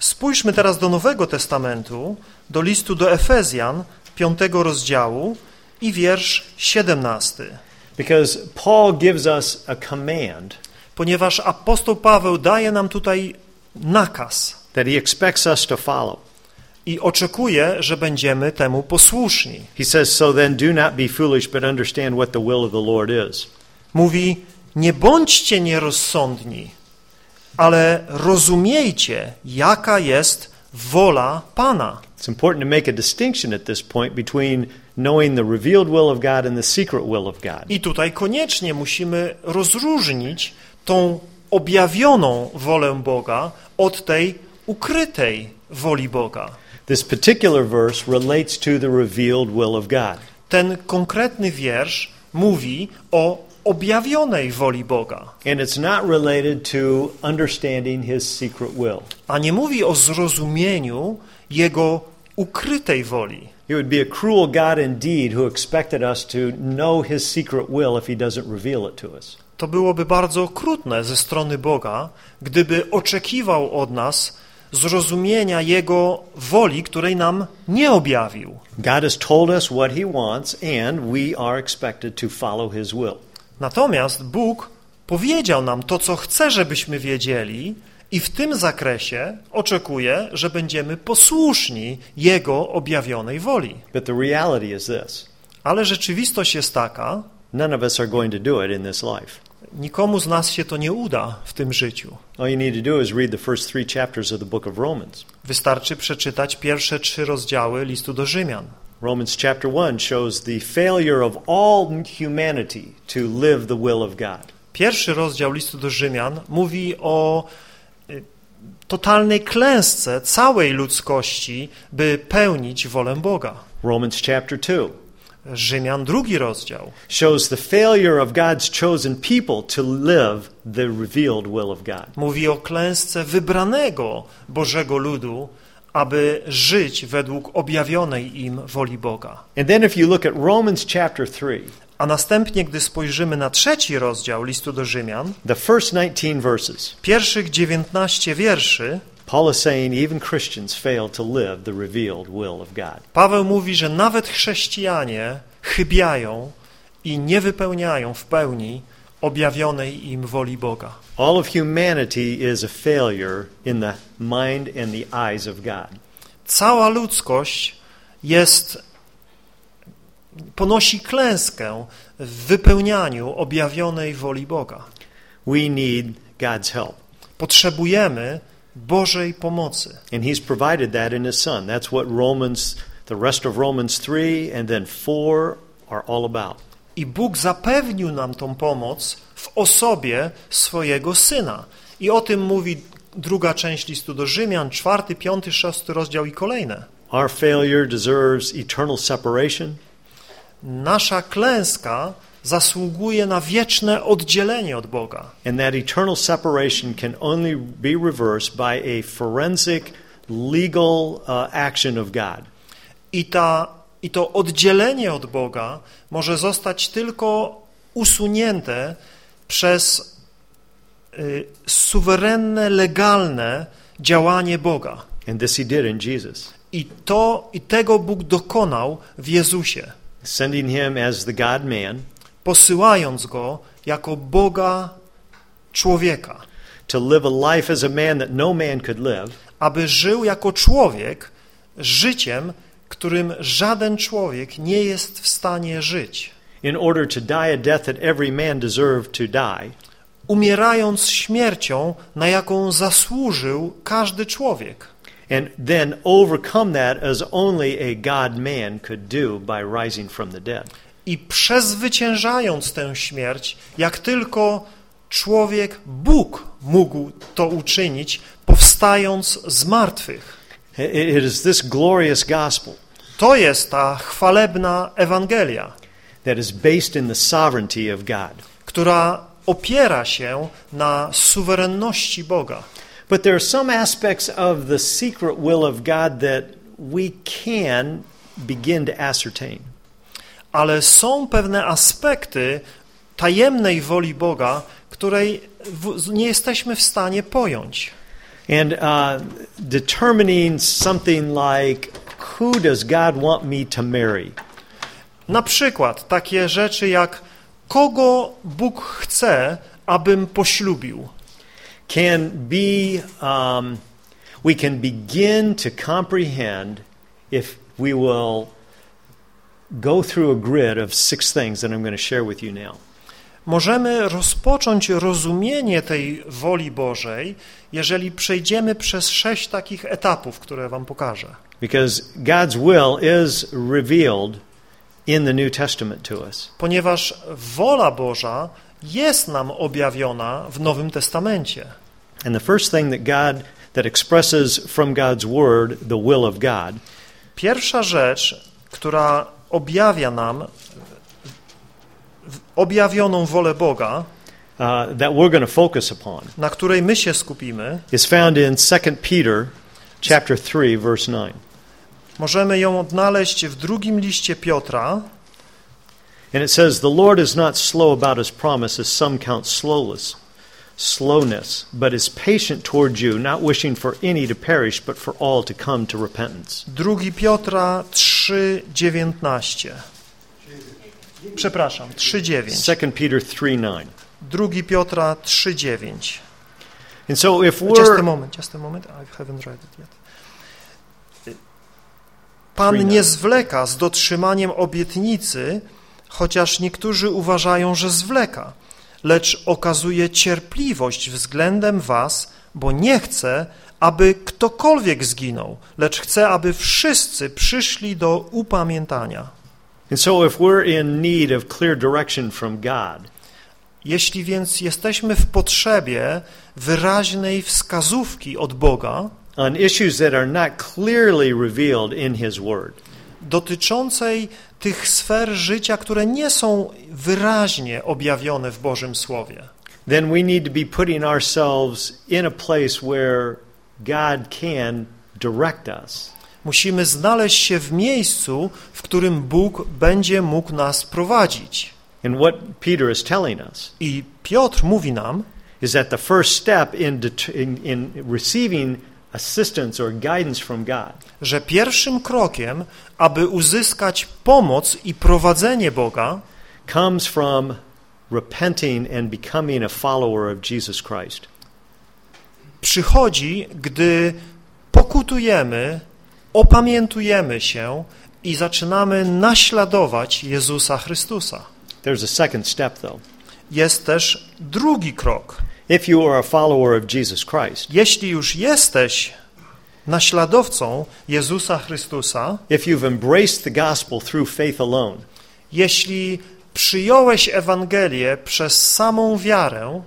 Spójrzmy teraz do Nowego Testamentu, do listu do Efezjan, piątego rozdziału i wiersz 17. Because Paul gives us a command Ponieważ apostoł Paweł daje nam tutaj nakaz that he expects us to follow. i oczekuje, że będziemy temu posłuszni. He says, So then do not be foolish, but understand what the will of the Lord is. Mówi, nie bądźcie nierozsądni, ale rozumiejcie, jaka jest wola Pana. It's important to make a distinction at this point between knowing the revealed will of God and the secret will of God. I tutaj koniecznie musimy rozróżnić tą objawioną wolę Boga od tej ukrytej woli Boga. This particular verse relates to the revealed will of God. Ten konkretny wiersz mówi o objawionej woli Boga, And it's not related to understanding his secret will. a nie mówi o zrozumieniu Jego ukrytej woli. It would be a cruel God indeed who expected us to know his secret will if he doesn't reveal it to us. To byłoby bardzo okrutne ze strony Boga, gdyby oczekiwał od nas zrozumienia Jego woli, której nam nie objawił. God has told us what he wants, and we are expected to follow his will. Natomiast Bóg powiedział nam to, co chce, żebyśmy wiedzieli i w tym zakresie oczekuje, że będziemy posłuszni Jego objawionej woli. But the reality is this Ale rzeczywistość jest taka, none of us are going to do it in this life. Nikomu z nas się to nie uda w tym życiu. All you need to do is read the first three chapters of the book of Romans. Wystarczy przeczytać pierwsze trzy rozdziały listu do Rzymian. Romans chapter 1 shows the failure of all humanity to live the will of God. Pierwszy rozdział listu do Rzymian mówi o y, totalnej klęsce całej ludzkości, by pełnić wolę Boga. Romans chapter 2 Rzymian drugi rozdział shows the failure of God's chosen people to live the revealed will of God. mówi o klęsce wybranego Bożego ludu, aby żyć według objawionej im woli Boga. And then if you look at Romans chapter 3, A następnie, gdy spojrzymy na trzeci rozdział listu do Rzymian, the first 19 verses, pierwszych 19 wierszy, Paul is saying even Christians fail to live the revealed will of God. Paweł mówi, że nawet chrześcijanie chybiają i nie wypełniają w pełni objawionej im woli Boga. All of humanity is a failure in the mind and the eyes of God. Cała ludzkość jest ponosi klęskę w wypełnianiu objawionej woli Boga. We need God's help. Potrzebujemy Bożej pomocy. And he's provided that in his son. That's what Romans, the rest of Romans 3 and then 4 are all about. I Bóg zapewnił nam tą pomoc w osobie swojego Syna. I o tym mówi druga część listu do Rzymian, czwarty, piąty, szósty rozdział i kolejne. Our failure deserves eternal separation, Nasza klęska zasługuje na wieczne oddzielenie od Boga. and that eternal separation can only be reversed by a forensic legal uh, action of God. I ta I to oddzielenie od Boga może zostać tylko usunięte przez y, suwerenne, legalne działanie Boga. And this he did in Jesus, I to i tego Bóg dokonał w Jezusie, sending him as the God man posyłając go jako Boga człowieka, to live a life as a man that no man could live, aby żył jako człowiek życiem, którym żaden człowiek nie jest w stanie żyć, in order to die a death that every man deserved to die, umierając śmiercią, na jaką zasłużył każdy człowiek. and then overcome that as only a God man could do by rising from the dead. I przezwyciężając tę śmierć, jak tylko człowiek, Bóg mógł to uczynić, powstając z martwych. It is this glorious gospel To jest ta chwalebna Ewangelia, that is based in the sovereignty of God. która opiera się na suwerenności Boga. But there are some aspects of the secret will of God that we can begin to ascertain. Ale są pewne aspekty tajemnej woli Boga, której nie jesteśmy w stanie pojąć. And uh, determining something like who does God want me to marry? Na przykład takie rzeczy jak kogo Bóg chce, abym poślubił. Can be, um, we can begin to comprehend if we will go through a grid of six things that I'm going to share with you now. Możemy rozpocząć rozumienie tej woli Bożej, jeżeli przejdziemy przez sześć takich etapów, które wam pokażę. Because God's will is revealed in the New Testament to us. Ponieważ wola Boża jest nam objawiona w Nowym Testamencie. And the first thing that God that expresses from God's word the will of God Pierwsza rzecz, która objawia nam objawioną wolę Boga, uh, that we're going to focus upon na której my się skupimy, is found in 2 Peter chapter 3 verse 9. możemy ją odnaleźć w drugim liście Piotra, And it says the Lord is not slow about his promise as some count slowless slowness but is patient toward you not wishing for any to perish but for all to come to repentance. drugi Piotra 3:19. Przepraszam, 3:9. 2 Peter 3 9. Drugi Piotra 3:9. And so if Just a we're moment, just a moment. I haven't read it yet. Pan nie zwleka z dotrzymaniem obietnicy, chociaż niektórzy uważają, że zwleka, lecz okazuje cierpliwość względem was, bo nie chce, aby ktokolwiek zginął, lecz chce, aby wszyscy przyszli do upamiętania. and so if we're in need of clear direction from God, Jeśli więc jesteśmy w potrzebie wyraźnej wskazówki od Boga, on issues that are not clearly revealed in His Word, dotyczącej tych sfer życia, które nie są wyraźnie objawione w Bożym Słowie, then we need to be putting ourselves in a place where God can direct us. musimy znaleźć się w miejscu, w którym Bóg będzie mógł nas prowadzić. And what Peter is telling us I Piotr mówi nam, is that the first step in, in, in receiving assistance or guidance from God że pierwszym krokiem, aby uzyskać pomoc i prowadzenie Boga, comes from repenting and becoming a follower of Jesus Christ. Przychodzi, gdy pokutujemy, opamiętujemy się i zaczynamy naśladować Jezusa Chrystusa. There's a second step, though. Jest też drugi krok. If you are a follower of Jesus Christ, Jeśli już jesteś naśladowcą Jezusa Chrystusa, if you've embraced the gospel through faith alone, jeśli przyjąłeś Ewangelię przez samą wiarę,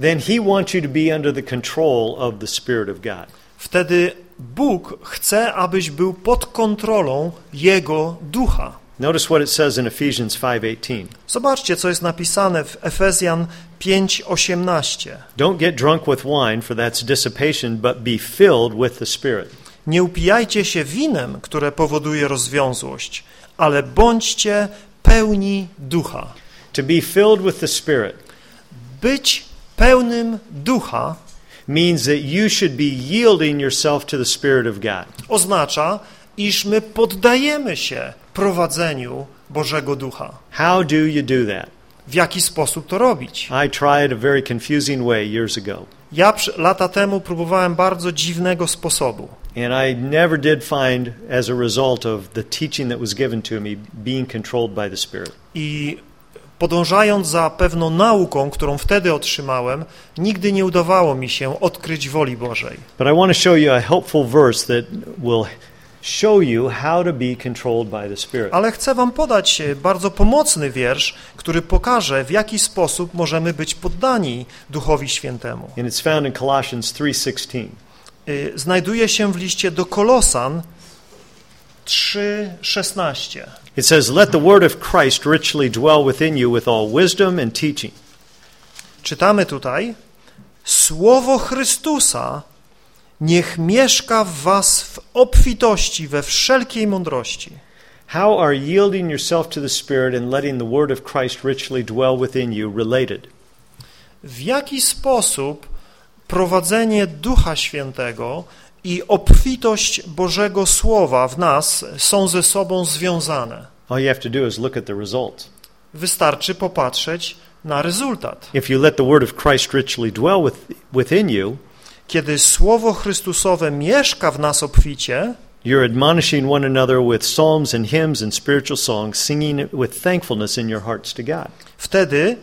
then He wants you to be under the control of the Spirit of God. wtedy Bóg chce, abyś był pod kontrolą Jego Ducha. Notice what it says in Ephesians 5:18. Zobaczcie, co jest napisane w Efezjan 5:18. Don't get drunk with wine, for that's dissipation, but be filled with the Spirit. Nie upijajcie się winem, które powoduje rozwiązłość, ale bądźcie pełni ducha. To be filled with the Spirit Być pełnym ducha means that you should be yielding yourself to the Spirit of God. oznacza, iż my poddajemy się prowadzeniu Bożego Ducha. How do you do that? W jaki sposób to robić? I tried a very confusing way years ago, Ja przy- lata temu próbowałem bardzo dziwnego sposobu. and I never did find, as a result of the teaching that was given to me, being controlled by the Spirit. I podążając za pewną nauką, którą wtedy otrzymałem, nigdy nie udawało mi się odkryć woli Bożej. But I want to show you a helpful verse that will show you how to be controlled by the Spirit. Ale chcę wam podać e, bardzo pomocny wiersz, który pokaże, w jaki sposób możemy być poddani Duchowi Świętemu. And it's found in Colossians 3:16. Y, Znajduje się w liście do Kolosan 3:16. It says, "Let the word of Christ richly dwell within you with all wisdom and teaching." Czytamy tutaj: Słowo Chrystusa niech mieszka w was w obfitości we wszelkiej mądrości. How are yielding yourself to the Spirit and letting the word of Christ richly dwell within you related? W jaki sposób prowadzenie Ducha Świętego i obfitość Bożego Słowa w nas są ze sobą związane? All you have to do is look at the result. Wystarczy popatrzeć na rezultat. If you let the word of Christ richly dwell with, within you, Kiedy Słowo Chrystusowe mieszka w nas obficie, you're admonishing one another with psalms and hymns and spiritual songs, singing with thankfulness in your hearts to God. wtedy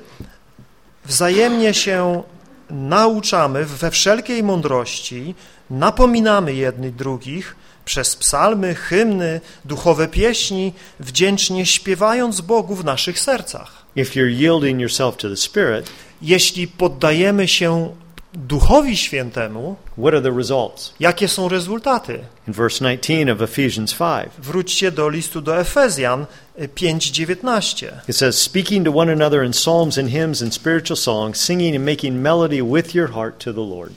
wzajemnie się nauczamy we wszelkiej mądrości, napominamy jednych drugich przez psalmy, hymny, duchowe pieśni, wdzięcznie śpiewając Bogu w naszych sercach. Spirit, Jeśli poddajemy się Duchowi Świętemu, what are the results? jakie są rezultaty? In verse 19 of Ephesians 5, Wróćcie do listu do Efezjan 5:19. it says, Speaking to one another in psalms and hymns and spiritual songs, singing and making melody with your heart to the Lord.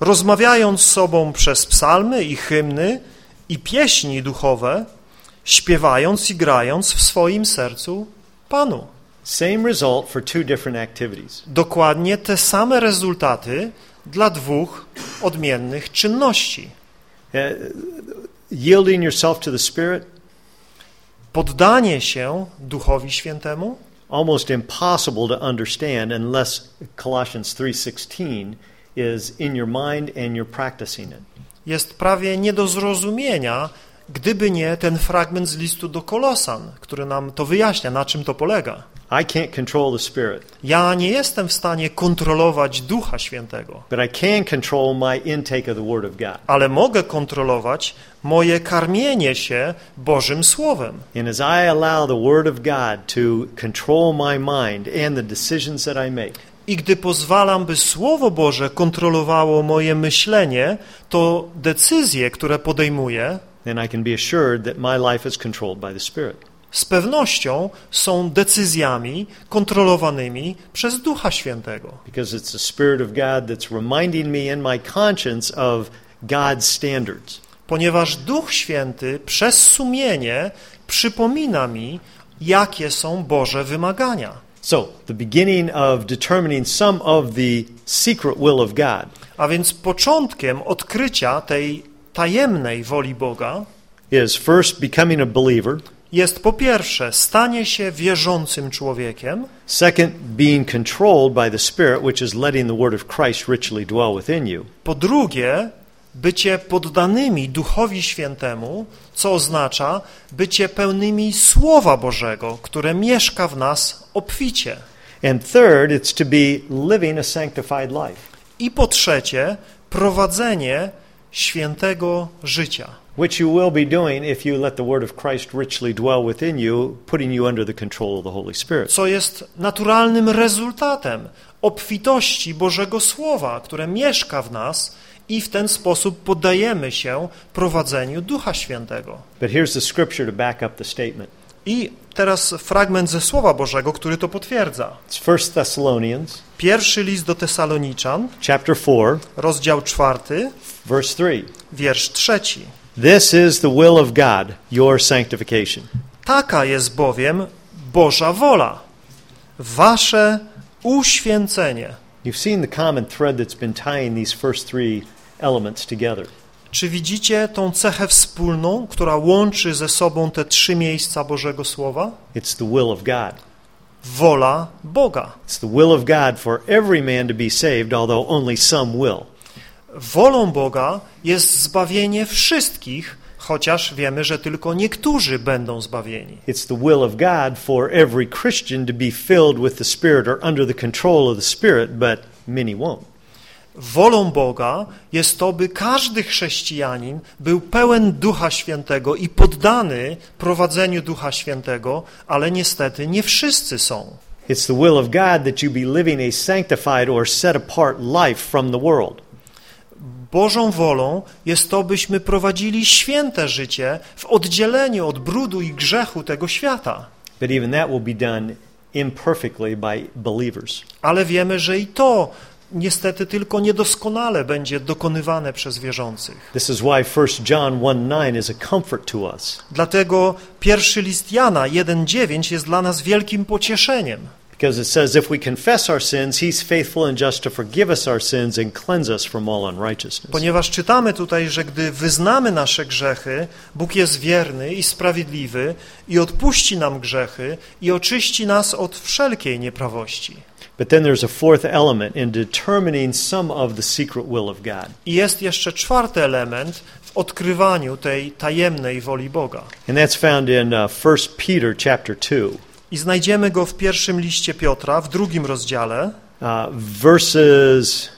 rozmawiając z sobą przez psalmy i hymny i pieśni duchowe, śpiewając i grając w swoim sercu Panu. Same result for two different activities. Dokładnie te same rezultaty dla dwóch odmiennych czynności. Uh, yielding yourself to the Spirit, Poddanie się Duchowi Świętemu almost impossible to understand unless Colossians 3:16 is in your mind and you're practicing it. jest prawie nie do zrozumienia, gdyby nie ten fragment z listu do Kolosan, który nam to wyjaśnia, na czym to polega. I can't control the Spirit, Ja nie jestem w stanie kontrolować Ducha Świętego, but I can control my intake of the Word of God. ale mogę kontrolować moje karmienie się Bożym Słowem. And as I allow the Word of God to control my mind and the decisions that I make, I gdy pozwalam, by Słowo Boże kontrolowało moje myślenie, to decyzje, które podejmuję, then I can be assured that my life is controlled by the Spirit. Z pewnością są decyzjami kontrolowanymi przez Ducha Świętego. Because it's the Spirit of God that's reminding me in my conscience of God's standards. Ponieważ Duch Święty przez sumienie przypomina mi, jakie są Boże wymagania. So, the beginning of determining some of the secret will of God A więc początkiem odkrycia tej tajemnej woli Boga is first becoming a believer, jest po pierwsze stanie się wierzącym człowiekiem, second, being controlled by the Spirit, which is letting the Word of Christ richly dwell within you, po drugie bycie poddanymi Duchowi Świętemu, co oznacza bycie pełnymi Słowa Bożego, które mieszka w nas obficie. and third, it's to be living a sanctified life, I po trzecie prowadzenie świętego życia. Which you will be doing if you let the Word of Christ richly dwell within you, putting you under the control of the Holy Spirit. co jest naturalnym rezultatem obfitości Bożego Słowa, które mieszka w nas i w ten sposób poddajemy się prowadzeniu Ducha Świętego. But here's the scripture to back up the statement. I teraz fragment ze Słowa Bożego, który to potwierdza. It's 1 Thessalonians Pierwszy list do Tesaloniczan, chapter 4, rozdział czwarty, verse 3. wiersz trzeci. This is the will of God, your sanctification. Taka jest bowiem Boża wola, wasze uświęcenie. You've seen the common thread that's been tying these first three elements together. Czy widzicie tą cechę wspólną, która łączy ze sobą te trzy miejsca Bożego Słowa? It's the will of God. Wola Boga. It's the will of God for every man to be saved, although only some will. Wolą Boga jest zbawienie wszystkich, chociaż wiemy, że tylko niektórzy będą zbawieni. It's the will of God for every Christian to be filled with the Spirit or under the control of the Spirit, but many won't. Wolą Boga jest to, by każdy chrześcijanin był pełen Ducha Świętego i poddany prowadzeniu Ducha Świętego, ale niestety nie wszyscy są. It's the will of God that you be living a sanctified or set apart life from the world. Bożą wolą jest to, byśmy prowadzili święte życie w oddzieleniu od brudu i grzechu tego świata. But even that will be done imperfectly by believers. Ale wiemy, że i to niestety tylko niedoskonale będzie dokonywane przez wierzących. This is why 1 John 1:9 is a comfort to us. Dlatego pierwszy list Jana 1:9 jest dla nas wielkim pocieszeniem. Because it says, if we confess our sins, he's faithful and just to forgive us our sins and cleanse us from all unrighteousness. Ponieważ czytamy tutaj, że gdy wyznamy nasze grzechy, Bóg jest wierny i sprawiedliwy i odpuści nam grzechy i oczyści nas od wszelkiej nieprawości. But then there's a fourth element in determining some of the secret will of God. I jest jeszcze czwarty element w odkrywaniu tej tajemnej woli Boga. And that's found in uh, 1 Peter chapter 2, I znajdziemy go w pierwszym liście Piotra, w drugim rozdziale, uh, verses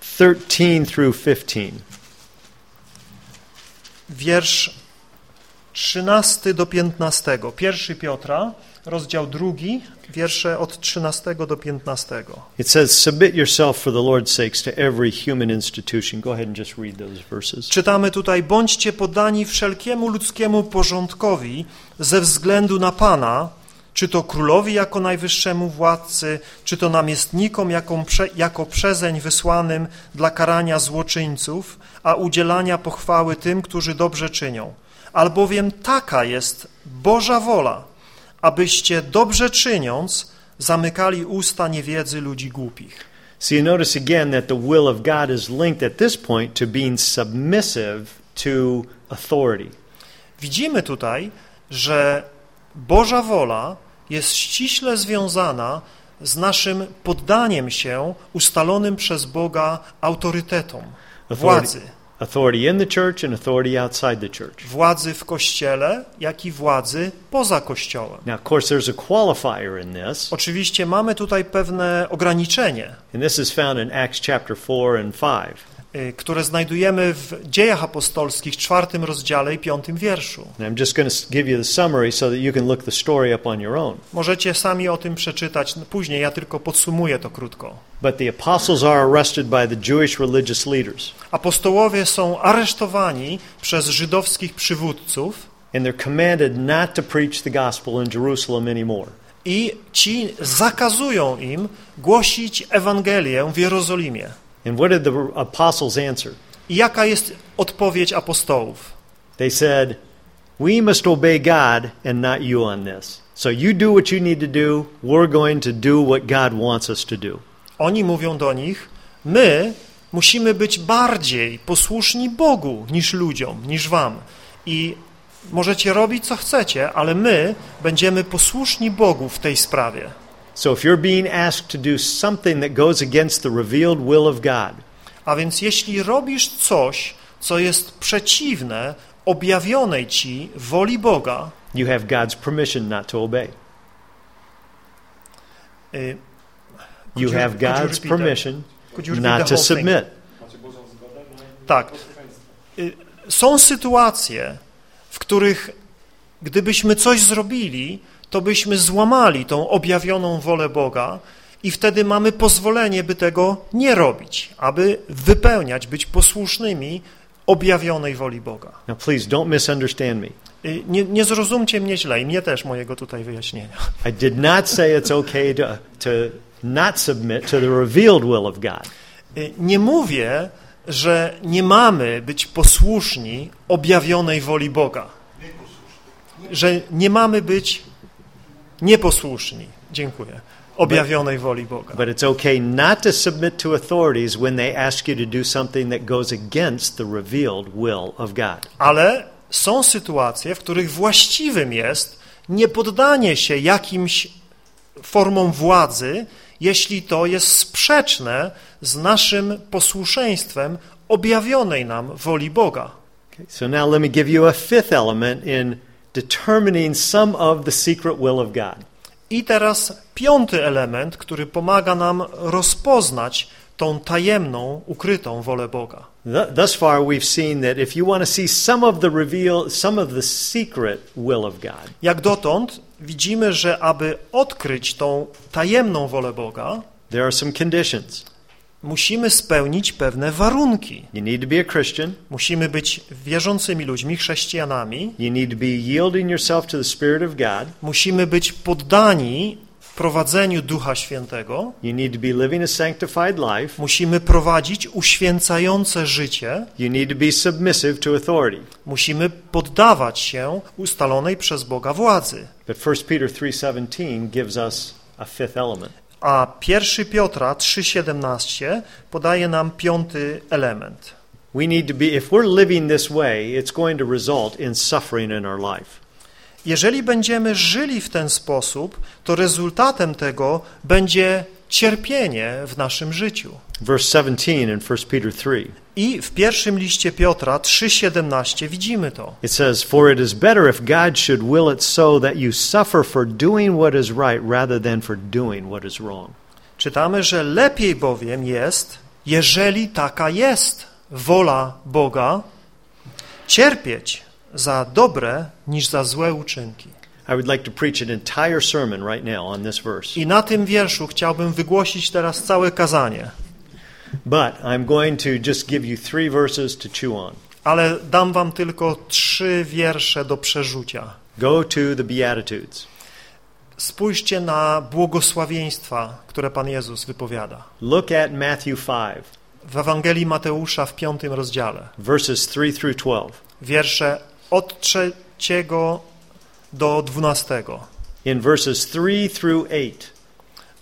13 through 15. wiersz 13 do 15. Pierwszy Piotra, rozdział drugi, wiersze od 13 do 15. It says, Submit yourself for the Lord's sakes to every human institution. Go ahead and just read those verses. Czytamy tutaj, bądźcie poddani wszelkiemu ludzkiemu porządkowi ze względu na Pana, czy to królowi jako najwyższemu władcy, czy to namiestnikom jako, prze, jako przezeń wysłanym dla karania złoczyńców, a udzielania pochwały tym, którzy dobrze czynią. Albowiem taka jest Boża wola, abyście dobrze czyniąc zamykali usta niewiedzy ludzi głupich. So you notice again that the will of God is linked at this point to being submissive to authority. Widzimy tutaj, że Boża wola jest ściśle związana z naszym poddaniem się ustalonym przez Boga autorytetom, władzy. Authority in the church and authority outside the church. Władzy w Kościele, jak i władzy poza Kościołem. Now, of course, there's a qualifier in this, Oczywiście mamy tutaj pewne ograniczenie, and this is found in Acts chapter 4 and 5. y, które znajdujemy w Dziejach Apostolskich, czwartym rozdziale i piątym wierszu. Możecie sami o tym przeczytać później, ja tylko podsumuję to krótko. But the apostles are arrested by the Jewish religious leaders, Apostołowie są aresztowani przez żydowskich przywódców and they're commanded not to preach the gospel in Jerusalem anymore. i ci zakazują im głosić Ewangelię w Jerozolimie. And what did the apostles answer? I jaka jest odpowiedź apostołów? They said, We must obey God and not you on this. So you do what you need to do. We're going to do what God wants us to do. Oni mówią do nich, my musimy być bardziej posłuszni Bogu niż ludziom, niż wam. I możecie robić co chcecie, ale my będziemy posłuszni Bogu w tej sprawie. So if you're being asked to do something that goes against the revealed will of God, A więc jeśli robisz coś, co jest przeciwne objawionej ci woli Boga, you have God's permission not to obey. y, You have you God's permission not to submit. Tak. Y, Są sytuacje, w których gdybyśmy coś zrobili, to byśmy złamali tą objawioną wolę Boga i wtedy mamy pozwolenie, by tego nie robić, aby wypełniać, być posłusznymi objawionej woli Boga. Now, please don't misunderstand me. Y, Nie, nie zrozumcie mnie źle i mnie też mojego tutaj wyjaśnienia. I did not say it's okay to, to not submit to the revealed will of God. Y, Nie mówię, że nie mamy być posłuszni objawionej woli Boga. Że nie mamy być nieposłuszni. Dziękuję. Objawionej woli Boga. But it's okay not to submit to authorities when they ask you to do something that goes against the revealed will of God. Ale są sytuacje, w których właściwym jest niepoddanie się jakimś formom władzy, jeśli to jest sprzeczne z naszym posłuszeństwem objawionej nam woli Boga. Okay, so now let me give you a fifth element in determining some of the secret will of God. I teraz piąty element, który pomaga nam rozpoznać tą tajemną, ukrytą wolę Boga. Th- Thus far, we've seen that if you want to see some of the reveal, some of the secret will of God, Jak dotąd widzimy, że aby odkryć tą tajemną wolę Boga, there are some conditions. Musimy spełnić pewne warunki. You need to be a Christian. Musimy być wierzącymi ludźmi, chrześcijanami. You need to be yielding yourself to the Spirit of God. Musimy być poddani prowadzeniu Ducha Świętego. You need to be living a sanctified life. Musimy prowadzić uświęcające życie. You need to be submissive to authority. Musimy poddawać się ustalonej przez Boga władzy. But 1 Peter 3:17 gives us a fifth element. A 1 Piotra 3,17 podaje nam piąty element. We need to be if we're living this way, it's going to result in suffering in our life. Jeżeli będziemy żyli w ten sposób, to rezultatem tego będzie cierpienie w naszym życiu. Verse 17 in 1 Peter 3. I w pierwszym liście Piotra 3,17 widzimy to. It says, For it is better if God should will it so that you suffer for doing what is right rather than for doing what is wrong. Czytamy, że lepiej bowiem jest, jeżeli taka jest wola Boga, cierpieć za dobre niż za złe uczynki. I would like to preach an entire sermon right now on this verse. I na tym wierszu chciałbym wygłosić teraz całe kazanie, But I'm going to just give you three verses to chew on. ale dam wam tylko trzy wiersze do przerzucia. Go to the Beatitudes. Spójrzcie na błogosławieństwa, które Pan Jezus wypowiada. Look at Matthew 5, W Ewangelii Mateusza w piątym rozdziale, verses 3 through 12. wiersze od trzeciego do dwunastego. In verses 3 through 8,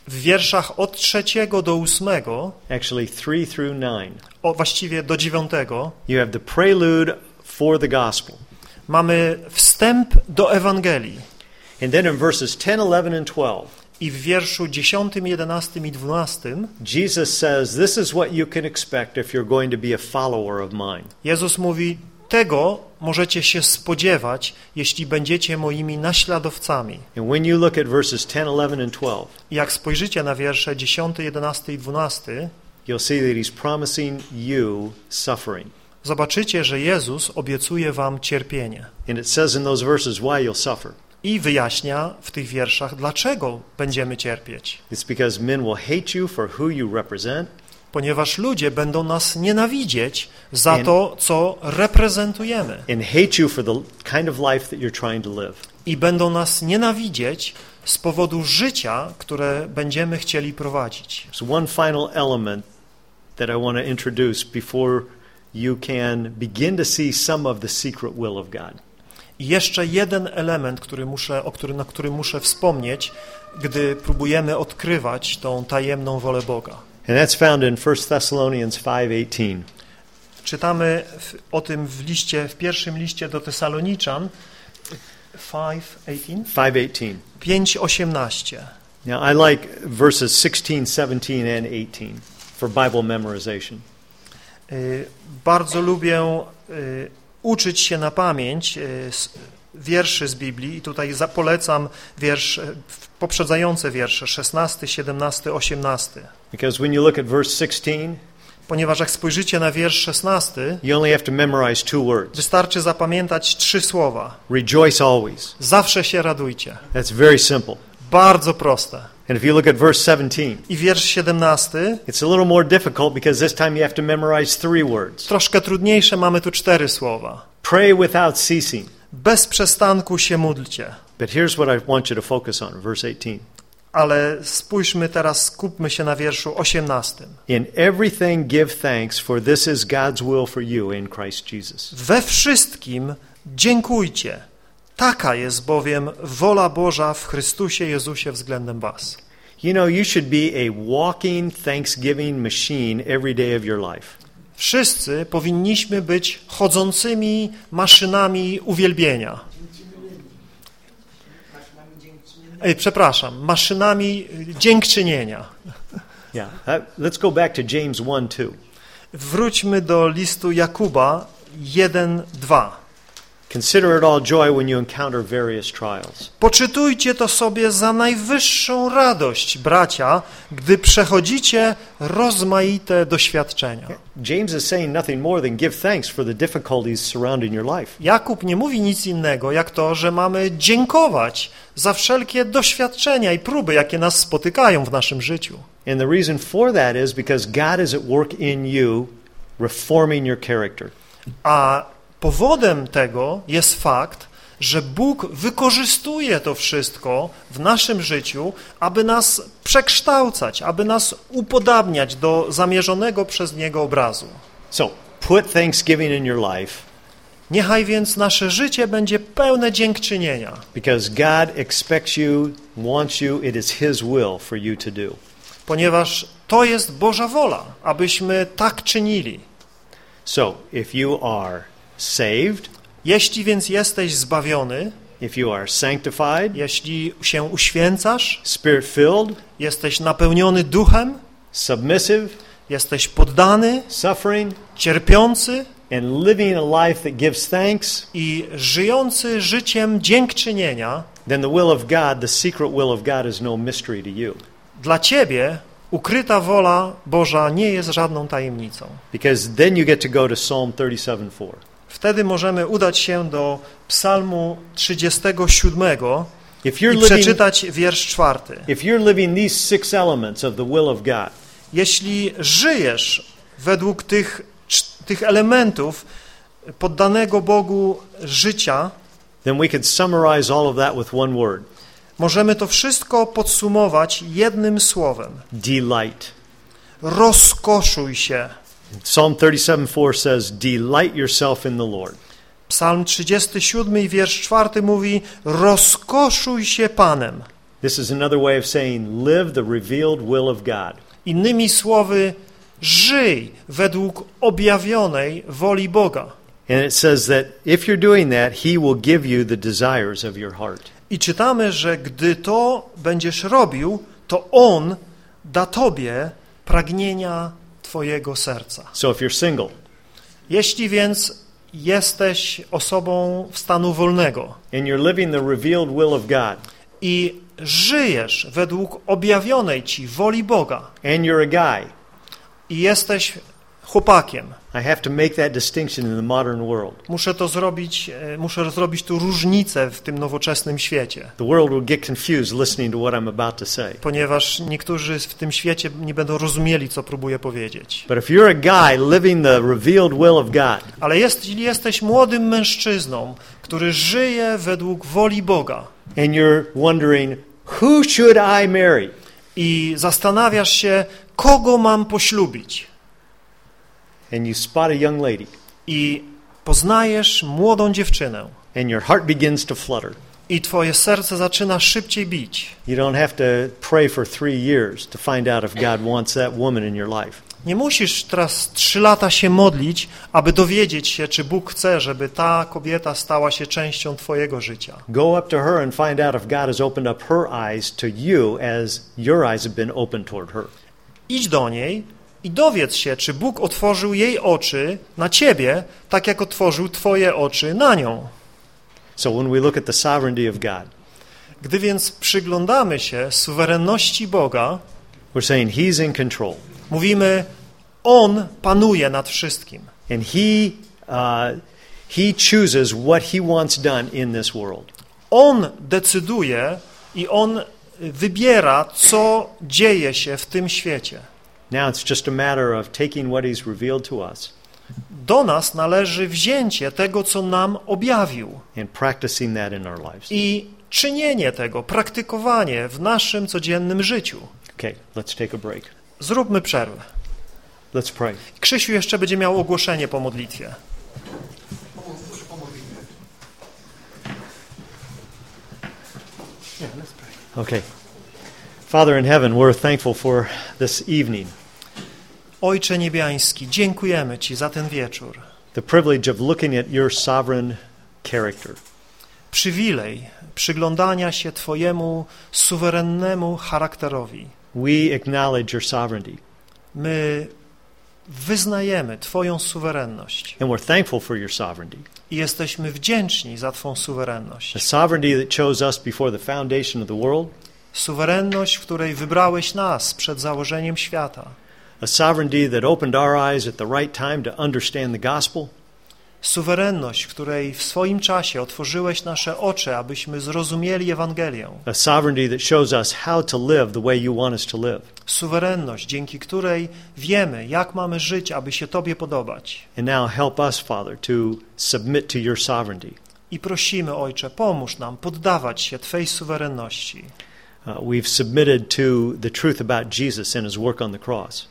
W wierszach od trzeciego do ósmego, actually 3 through 9, o, właściwie do dziewiątego, you have the prelude for the gospel. mamy wstęp do Ewangelii. And then in verses 10, 11, and 12, I w wierszu 10, 11 i 12 Jesus says, This is what you can expect if you're going to be a follower of mine. Jezus mówi, tego możecie się spodziewać, jeśli będziecie moimi naśladowcami. And when you look at verses 10, 11, and 12, I jak spojrzycie na wiersze 10, 11 i 12, you'll see that he's promising you suffering. zobaczycie, że Jezus obiecuje wam cierpienie. And it says in those verses why you'll suffer. I wyjaśnia w tych wierszach, dlaczego będziemy cierpieć. It's because men will hate you for who you represent, Ponieważ ludzie będą nas nienawidzieć za And- to, co reprezentujemy. and hate you for the kind of life that you're trying to live. I będą nas nienawidzieć z powodu życia, które będziemy chcieli prowadzić. There's one final element that I want to introduce before you can begin to see some of the secret will of God. I jeszcze jeden element, który muszę, o który, na który muszę wspomnieć, gdy próbujemy odkrywać tą tajemną wolę Boga. And that's found in 1 Thessalonians 5:18. Czytamy w, o tym w liście, w pierwszym liście do Tesaloniczan 5:18, 5:18. 5:18. Now I like verses 16, 17 and 18 for Bible memorization. Y, Bardzo lubię y, uczyć się na pamięć y, s- wierszy z Biblii i tutaj polecam wiersz, y, w- poprzedzające wiersze 16, 17, 18. Because when you look at verse 16, Ponieważ jak spojrzycie na wiersz 16, you only have to memorize two words. wystarczy zapamiętać trzy słowa. Rejoice always. Zawsze się radujcie. That's very simple. Bardzo proste. And if you look at verse 17, I wiersz 17, it's a little more difficult because this time you have to memorize three words. troszkę trudniejsze, mamy tu cztery słowa. Pray without ceasing. Bez przestanku się módlcie. But here's what I want you to focus on, verse 18. Ale spójrzmy teraz, skupmy się na wierszu 18. In everything give thanks, for this is God's will for you in Christ Jesus. We wszystkim dziękujcie. Taka jest bowiem wola Boża w Chrystusie Jezusie względem was. You know, you should be a walking thanksgiving machine every day of your life. Wszyscy powinniśmy być chodzącymi maszynami uwielbienia. Ej, przepraszam, maszynami dziękczynienia. Yeah. Let's go back to James 1 2. Wróćmy do listu Jakuba 1:2. Consider it all joy when you encounter various trials. Poczytujcie to sobie za najwyższą radość, bracia, gdy przechodzicie rozmaite doświadczenia. James is saying nothing more than give thanks for the difficulties surrounding your life. Jakub nie mówi nic innego, jak to, że mamy dziękować za wszelkie doświadczenia i próby, jakie nas spotykają w naszym życiu. And the reason for that is because God is at work in you, reforming your character. A powodem tego jest fakt, że Bóg wykorzystuje to wszystko w naszym życiu, aby nas przekształcać, aby nas upodabniać do zamierzonego przez Niego obrazu. So put thanksgiving in your life Niechaj więc nasze życie będzie pełne dziękczynienia, because God expects you, wants you, it is His will for you to do. ponieważ to jest Boża wola, abyśmy tak czynili. So if you are saved, Jeśli więc jesteś zbawiony, if you are sanctified, jeśli się uświęcasz, spirit filled, jesteś napełniony duchem, submissive, jesteś poddany, suffering, cierpiący and living a life that gives thanks, i żyjący życiem dziękczynienia, then the will of God, the secret will of God, is no mystery to you. dla ciebie ukryta wola Boża nie jest żadną tajemnicą. Because then you get to go to Psalm 37 4. Wtedy możemy udać się do Psalmu 37 If you're i living, przeczytać wiersz czwarty. if you're living these six elements of the will of God, Jeśli żyjesz według tych, tych elementów poddanego Bogu życia, then we summarize all of that with one word możemy to wszystko podsumować jednym słowem. delight. Rozkoszuj się. Psalm 37 4 says, Delight yourself in the Lord. Psalm 37 i wiersz 4 mówi rozkoszuj się Panem. This is another way of saying, Live the revealed will of God. Innymi słowy, żyj według objawionej woli Boga. And it says that if you're doing that, He will give you the desires of your heart. I czytamy, że gdy to będziesz robił, to On da Tobie pragnienia Twojego serca. So if you're single, Jeśli więc jesteś osobą w stanu wolnego and you're living the revealed will of God, i żyjesz według objawionej Ci woli Boga and you're a guy, i jesteś chłopakiem, I have to make that distinction in the modern world. muszę to zrobić, e, muszę zrobić tu różnicę w tym nowoczesnym świecie, The world will get confused listening to what I'm about to say. ponieważ niektórzy w tym świecie nie będą rozumieli, co próbuję powiedzieć. But if you're a guy living the revealed will of God, Ale jeśli jesteś młodym mężczyzną, który żyje według woli Boga and you're wondering, who should I marry? i zastanawiasz się, kogo mam poślubić, And you spot a young lady, i poznajesz młodą dziewczynę, and your heart begins to flutter. i twoje serce zaczyna szybciej bić. You don't have to pray for three years to find out if God wants that woman in your life. Nie musisz teraz trzy lata się modlić, aby dowiedzieć się, czy Bóg chce, żeby ta kobieta stała się częścią twojego życia. Go up to her and find out if God has opened up her eyes to you as your eyes have been opened toward her. Idź do niej i dowiedz się, czy Bóg otworzył jej oczy na ciebie, tak jak otworzył twoje oczy na nią. So when we look at the sovereignty of God, Gdy więc przyglądamy się suwerenności Boga, we're saying He's in control. mówimy, On panuje nad wszystkim. And He, uh, he chooses what He wants done in this world. On decyduje i On wybiera, co dzieje się w tym świecie. Now it's just a matter of taking what He's revealed to us Do nas należy wzięcie tego, co nam objawił and practicing that in our lives. i czynienie tego, praktykowanie w naszym codziennym życiu. Okay, let's take a break. Zróbmy przerwę. Let's pray. Krzysiu jeszcze będzie miał ogłoszenie po modlitwie. Okay. Father in heaven, we're thankful for this evening, Ojcze Niebiański, dziękujemy Ci za ten wieczór. the privilege of looking at your sovereign character. Przywilej przyglądania się Twojemu suwerennemu charakterowi. We acknowledge your sovereignty, My wyznajemy Twoją suwerenność and we're thankful for your sovereignty. i jesteśmy wdzięczni za Twą suwerenność. The sovereignty that chose us before the foundation of the world, Suwerenność, w której wybrałeś nas przed założeniem świata. A sovereignty that opened our eyes at the right time to understand the gospel, Suwerenność, której w swoim czasie otworzyłeś nasze oczy, abyśmy zrozumieli Ewangelię. a sovereignty that shows us how to live the way you want us to live. Suwerenność, dzięki której wiemy, jak mamy żyć, aby się Tobie podobać. And now help us, Father, to submit to your sovereignty. I prosimy, Ojcze, pomóż nam poddawać się Twej suwerenności. Uh, we've submitted to the truth about Jesus and his work on the cross.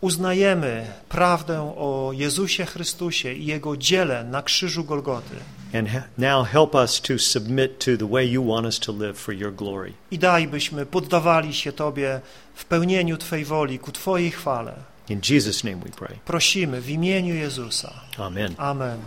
Uznajemy prawdę o Jezusie Chrystusie i Jego dziele na krzyżu Golgoty. And now help us to submit to the way you want us to live for your glory. I daj, byśmy poddawali się Tobie w pełnieniu Twej woli, ku Twojej chwale. In Jesus' name we pray. Prosimy w imieniu Jezusa. Amen. Amen.